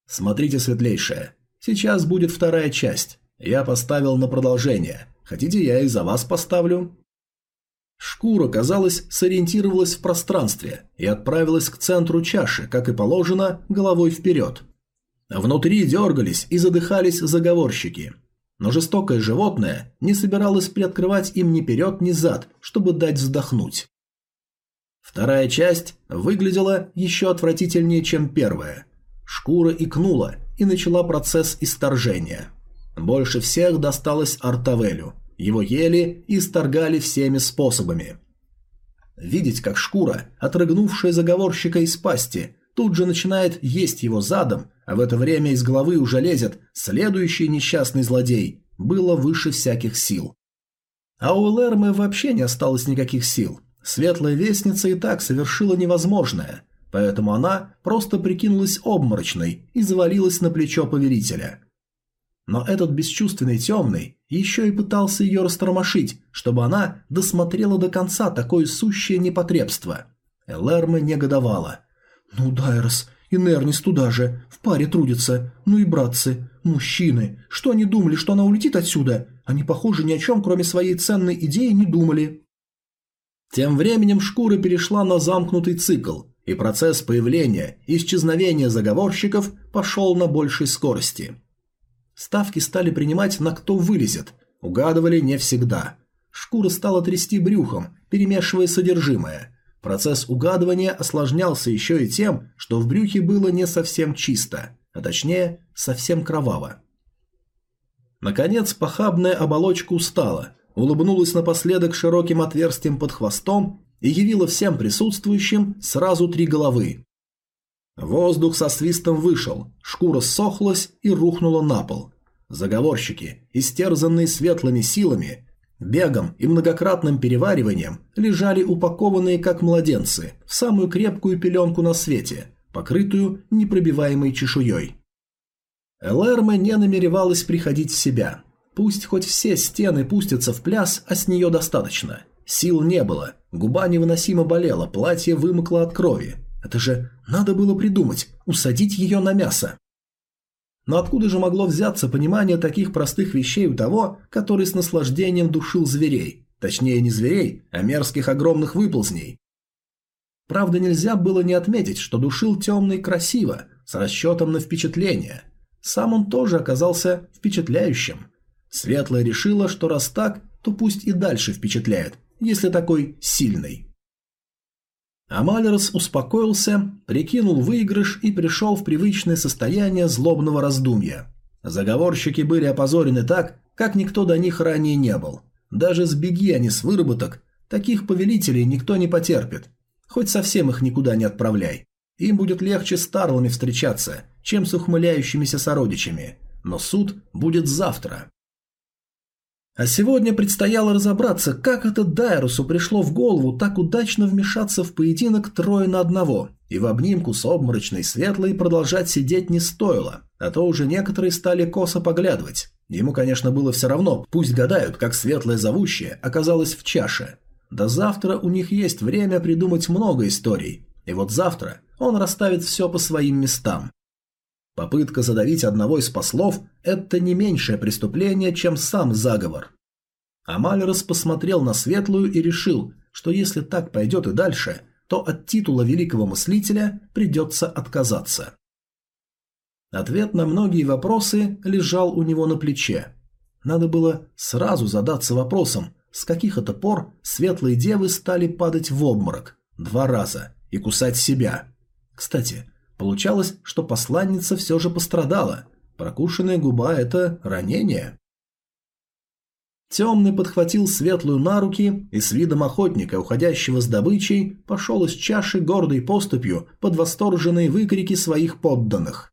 Смотрите, светлейшая. Сейчас будет вторая часть. Я поставил на продолжение. Хотите, я и за вас поставлю? Шкура, казалось, сориентировалась в пространстве и отправилась к центру чаши, как и положено, головой вперед. Внутри дергались и задыхались заговорщики. Но жестокое животное не собиралось приоткрывать им ни вперед, ни зад, чтобы дать вздохнуть. Вторая часть выглядела еще отвратительнее, чем первая. Шкура икнула и начала процесс исторжения. Больше всех досталось Артавелю – его ели и сторгали всеми способами. Видеть, как шкура, отрыгнувшая заговорщика из пасти, тут же начинает есть его задом, а в это время из головы уже лезет следующий несчастный злодей, было выше всяких сил. А у Лермы вообще не осталось никаких сил. Светлая вестница и так совершила невозможное, поэтому она просто прикинулась обморочной и завалилась на плечо повелителя. Но этот бесчувственный темный еще и пытался ее растормошить, чтобы она досмотрела до конца такое сущее непотребство. Элэрме негодовала. «Ну, Дайрос, и Нернис туда же, в паре трудятся. Ну и братцы, мужчины, что они думали, что она улетит отсюда? Они, похоже, ни о чем, кроме своей ценной идеи, не думали». Тем временем шкура перешла на замкнутый цикл, и процесс появления и исчезновения заговорщиков пошел на большей скорости. Ставки стали принимать на кто вылезет. Угадывали не всегда. Шкура стала трясти брюхом, перемешивая содержимое. Процесс угадывания осложнялся еще и тем, что в брюхе было не совсем чисто, а точнее, совсем кроваво. Наконец, похабная оболочка устала, улыбнулась напоследок широким отверстием под хвостом и явила всем присутствующим сразу три головы. Воздух со свистом вышел, шкура сохлась и рухнула на пол. Заговорщики, истерзанные светлыми силами, бегом и многократным перевариванием, лежали упакованные как младенцы в самую крепкую пеленку на свете, покрытую непробиваемой чешуей. Элэрме не намеревалась приходить в себя. Пусть хоть все стены пустятся в пляс, а с нее достаточно. Сил не было, губа невыносимо болела, платье вымокло от крови. Это же надо было придумать, усадить ее на мясо. Но откуда же могло взяться понимание таких простых вещей у того, который с наслаждением душил зверей? Точнее, не зверей, а мерзких огромных выползней. Правда, нельзя было не отметить, что душил темный красиво, с расчетом на впечатление. Сам он тоже оказался впечатляющим. Светлая решила, что раз так, то пусть и дальше впечатляет, если такой сильный. Амалерс успокоился, прикинул выигрыш и пришел в привычное состояние злобного раздумья. Заговорщики были опозорены так, как никто до них ранее не был. Даже сбеги они с выработок, таких повелителей никто не потерпит. Хоть совсем их никуда не отправляй. Им будет легче с Тарлами встречаться, чем с ухмыляющимися сородичами. Но суд будет завтра. А сегодня предстояло разобраться, как это Дайрусу пришло в голову так удачно вмешаться в поединок трое на одного, и в обнимку с обморочной светлой продолжать сидеть не стоило, а то уже некоторые стали косо поглядывать. Ему, конечно, было все равно, пусть гадают, как светлое зовущее оказалось в чаше. До завтра у них есть время придумать много историй, и вот завтра он расставит все по своим местам. Попытка задавить одного из послов – это не меньшее преступление, чем сам заговор. Амалерос посмотрел на Светлую и решил, что если так пойдет и дальше, то от титула великого мыслителя придется отказаться. Ответ на многие вопросы лежал у него на плече. Надо было сразу задаться вопросом, с каких это пор светлые девы стали падать в обморок два раза и кусать себя. Кстати, Получалось, что посланница все же пострадала. Прокушенная губа – это ранение. Темный подхватил светлую на руки и с видом охотника, уходящего с добычей, пошел из чаши гордой поступью под восторженные выкрики своих подданных.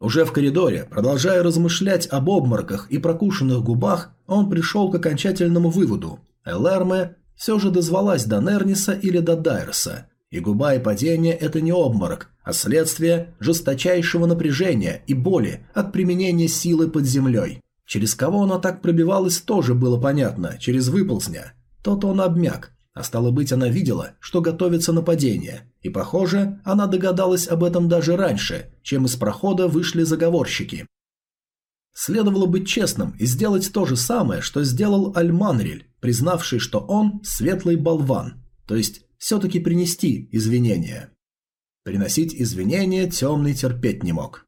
Уже в коридоре, продолжая размышлять об обмороках и прокушенных губах, он пришел к окончательному выводу. Элэрме все же дозвалась до Нерниса или до Дайерса, и губа и падение – это не обморок, а следствие жесточайшего напряжения и боли от применения силы под землей. Через кого она так пробивалась, тоже было понятно, через выползня. Тот он обмяк, а стало быть, она видела, что готовится нападение, и, похоже, она догадалась об этом даже раньше, чем из прохода вышли заговорщики. Следовало быть честным и сделать то же самое, что сделал Альманриль, признавший, что он – светлый болван, то есть все-таки принести извинения. Приносить извинения темный терпеть не мог.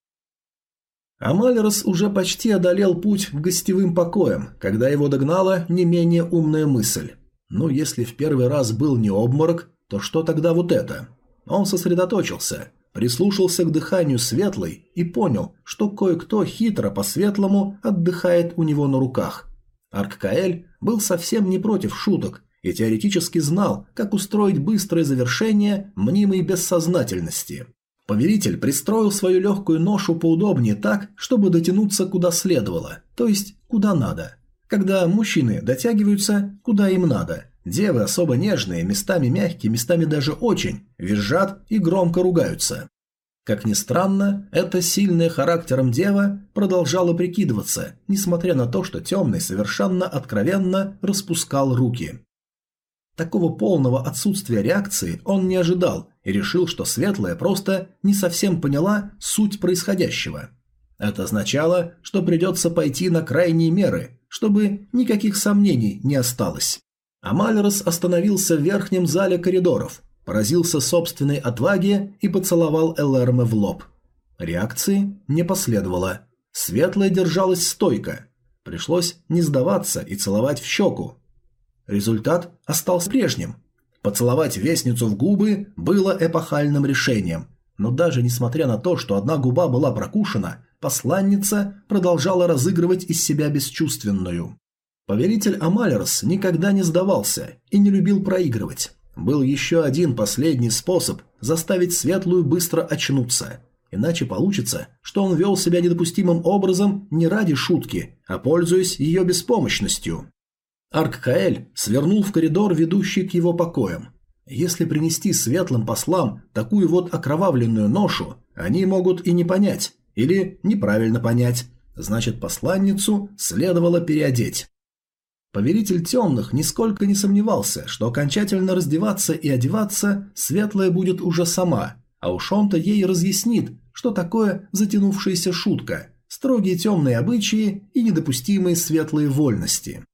Амалерос уже почти одолел путь к гостевым покоям, когда его догнала не менее умная мысль. Ну, если в первый раз был не обморок, то что тогда вот это? Он сосредоточился, прислушался к дыханию светлой и понял, что кое-кто хитро по-светлому отдыхает у него на руках. Арккаэль был совсем не против шуток и теоретически знал, как устроить быстрое завершение мнимой бессознательности. Повелитель пристроил свою легкую ношу поудобнее так, чтобы дотянуться куда следовало, то есть куда надо. Когда мужчины дотягиваются, куда им надо. Девы особо нежные, местами мягкие, местами даже очень, визжат и громко ругаются. Как ни странно, эта сильная характером дева продолжала прикидываться, несмотря на то, что темный совершенно откровенно распускал руки. Такого полного отсутствия реакции он не ожидал и решил, что Светлая просто не совсем поняла суть происходящего. Это означало, что придется пойти на крайние меры, чтобы никаких сомнений не осталось. Амалерос остановился в верхнем зале коридоров, поразился собственной отваге и поцеловал Элэрме в лоб. Реакции не последовало. Светлая держалась стойко. Пришлось не сдаваться и целовать в щеку, Результат остался прежним. Поцеловать вестницу в губы было эпохальным решением, но даже несмотря на то, что одна губа была прокушена, посланница продолжала разыгрывать из себя бесчувственную. Повелитель Амалерс никогда не сдавался и не любил проигрывать. Был еще один последний способ заставить Светлую быстро очнуться. Иначе получится, что он вел себя недопустимым образом не ради шутки, а пользуясь ее беспомощностью. Арк-Каэль свернул в коридор, ведущий к его покоям. Если принести светлым послам такую вот окровавленную ношу, они могут и не понять, или неправильно понять. Значит, посланницу следовало переодеть. Повелитель темных нисколько не сомневался, что окончательно раздеваться и одеваться светлая будет уже сама, а уж он-то ей разъяснит, что такое затянувшаяся шутка, строгие темные обычаи и недопустимые светлые вольности.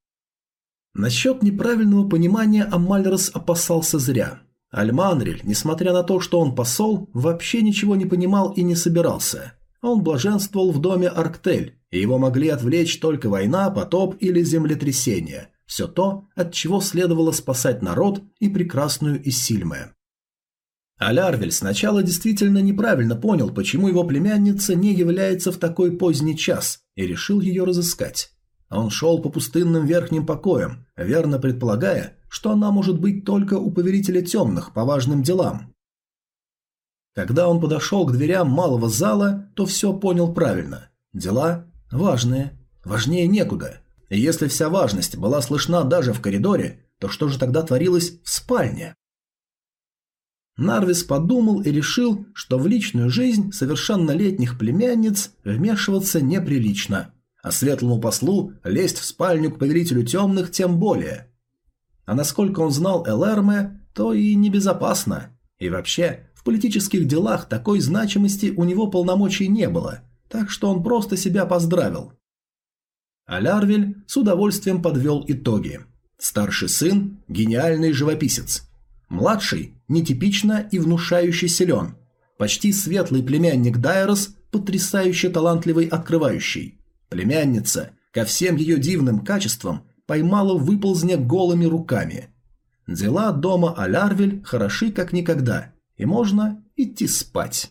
Насчет неправильного понимания Амальрос опасался зря. Альманриль, несмотря на то, что он посол, вообще ничего не понимал и не собирался. Он блаженствовал в доме Арктель, и его могли отвлечь только война, потоп или землетрясение. Все то, от чего следовало спасать народ и прекрасную Исильме. Алярвель сначала действительно неправильно понял, почему его племянница не является в такой поздний час, и решил ее разыскать. Он шел по пустынным верхним покоям, верно предполагая, что она может быть только у повелителя темных по важным делам. Когда он подошел к дверям малого зала, то все понял правильно. Дела важные, важнее некуда. И если вся важность была слышна даже в коридоре, то что же тогда творилось в спальне? Нарвис подумал и решил, что в личную жизнь совершеннолетних племянниц вмешиваться неприлично, а светлому послу лезть в спальню к повелителю темных тем более. А насколько он знал Элэрме, то и небезопасно. И вообще, в политических делах такой значимости у него полномочий не было, так что он просто себя поздравил. А Лярвель с удовольствием подвел итоги. Старший сын – гениальный живописец. Младший – нетипично и внушающе силен. Почти светлый племянник Дайрос – потрясающе талантливый открывающий. Племянница, ко всем ее дивным качествам, поймала выползня голыми руками. Дела дома Алярвель хороши как никогда, и можно идти спать.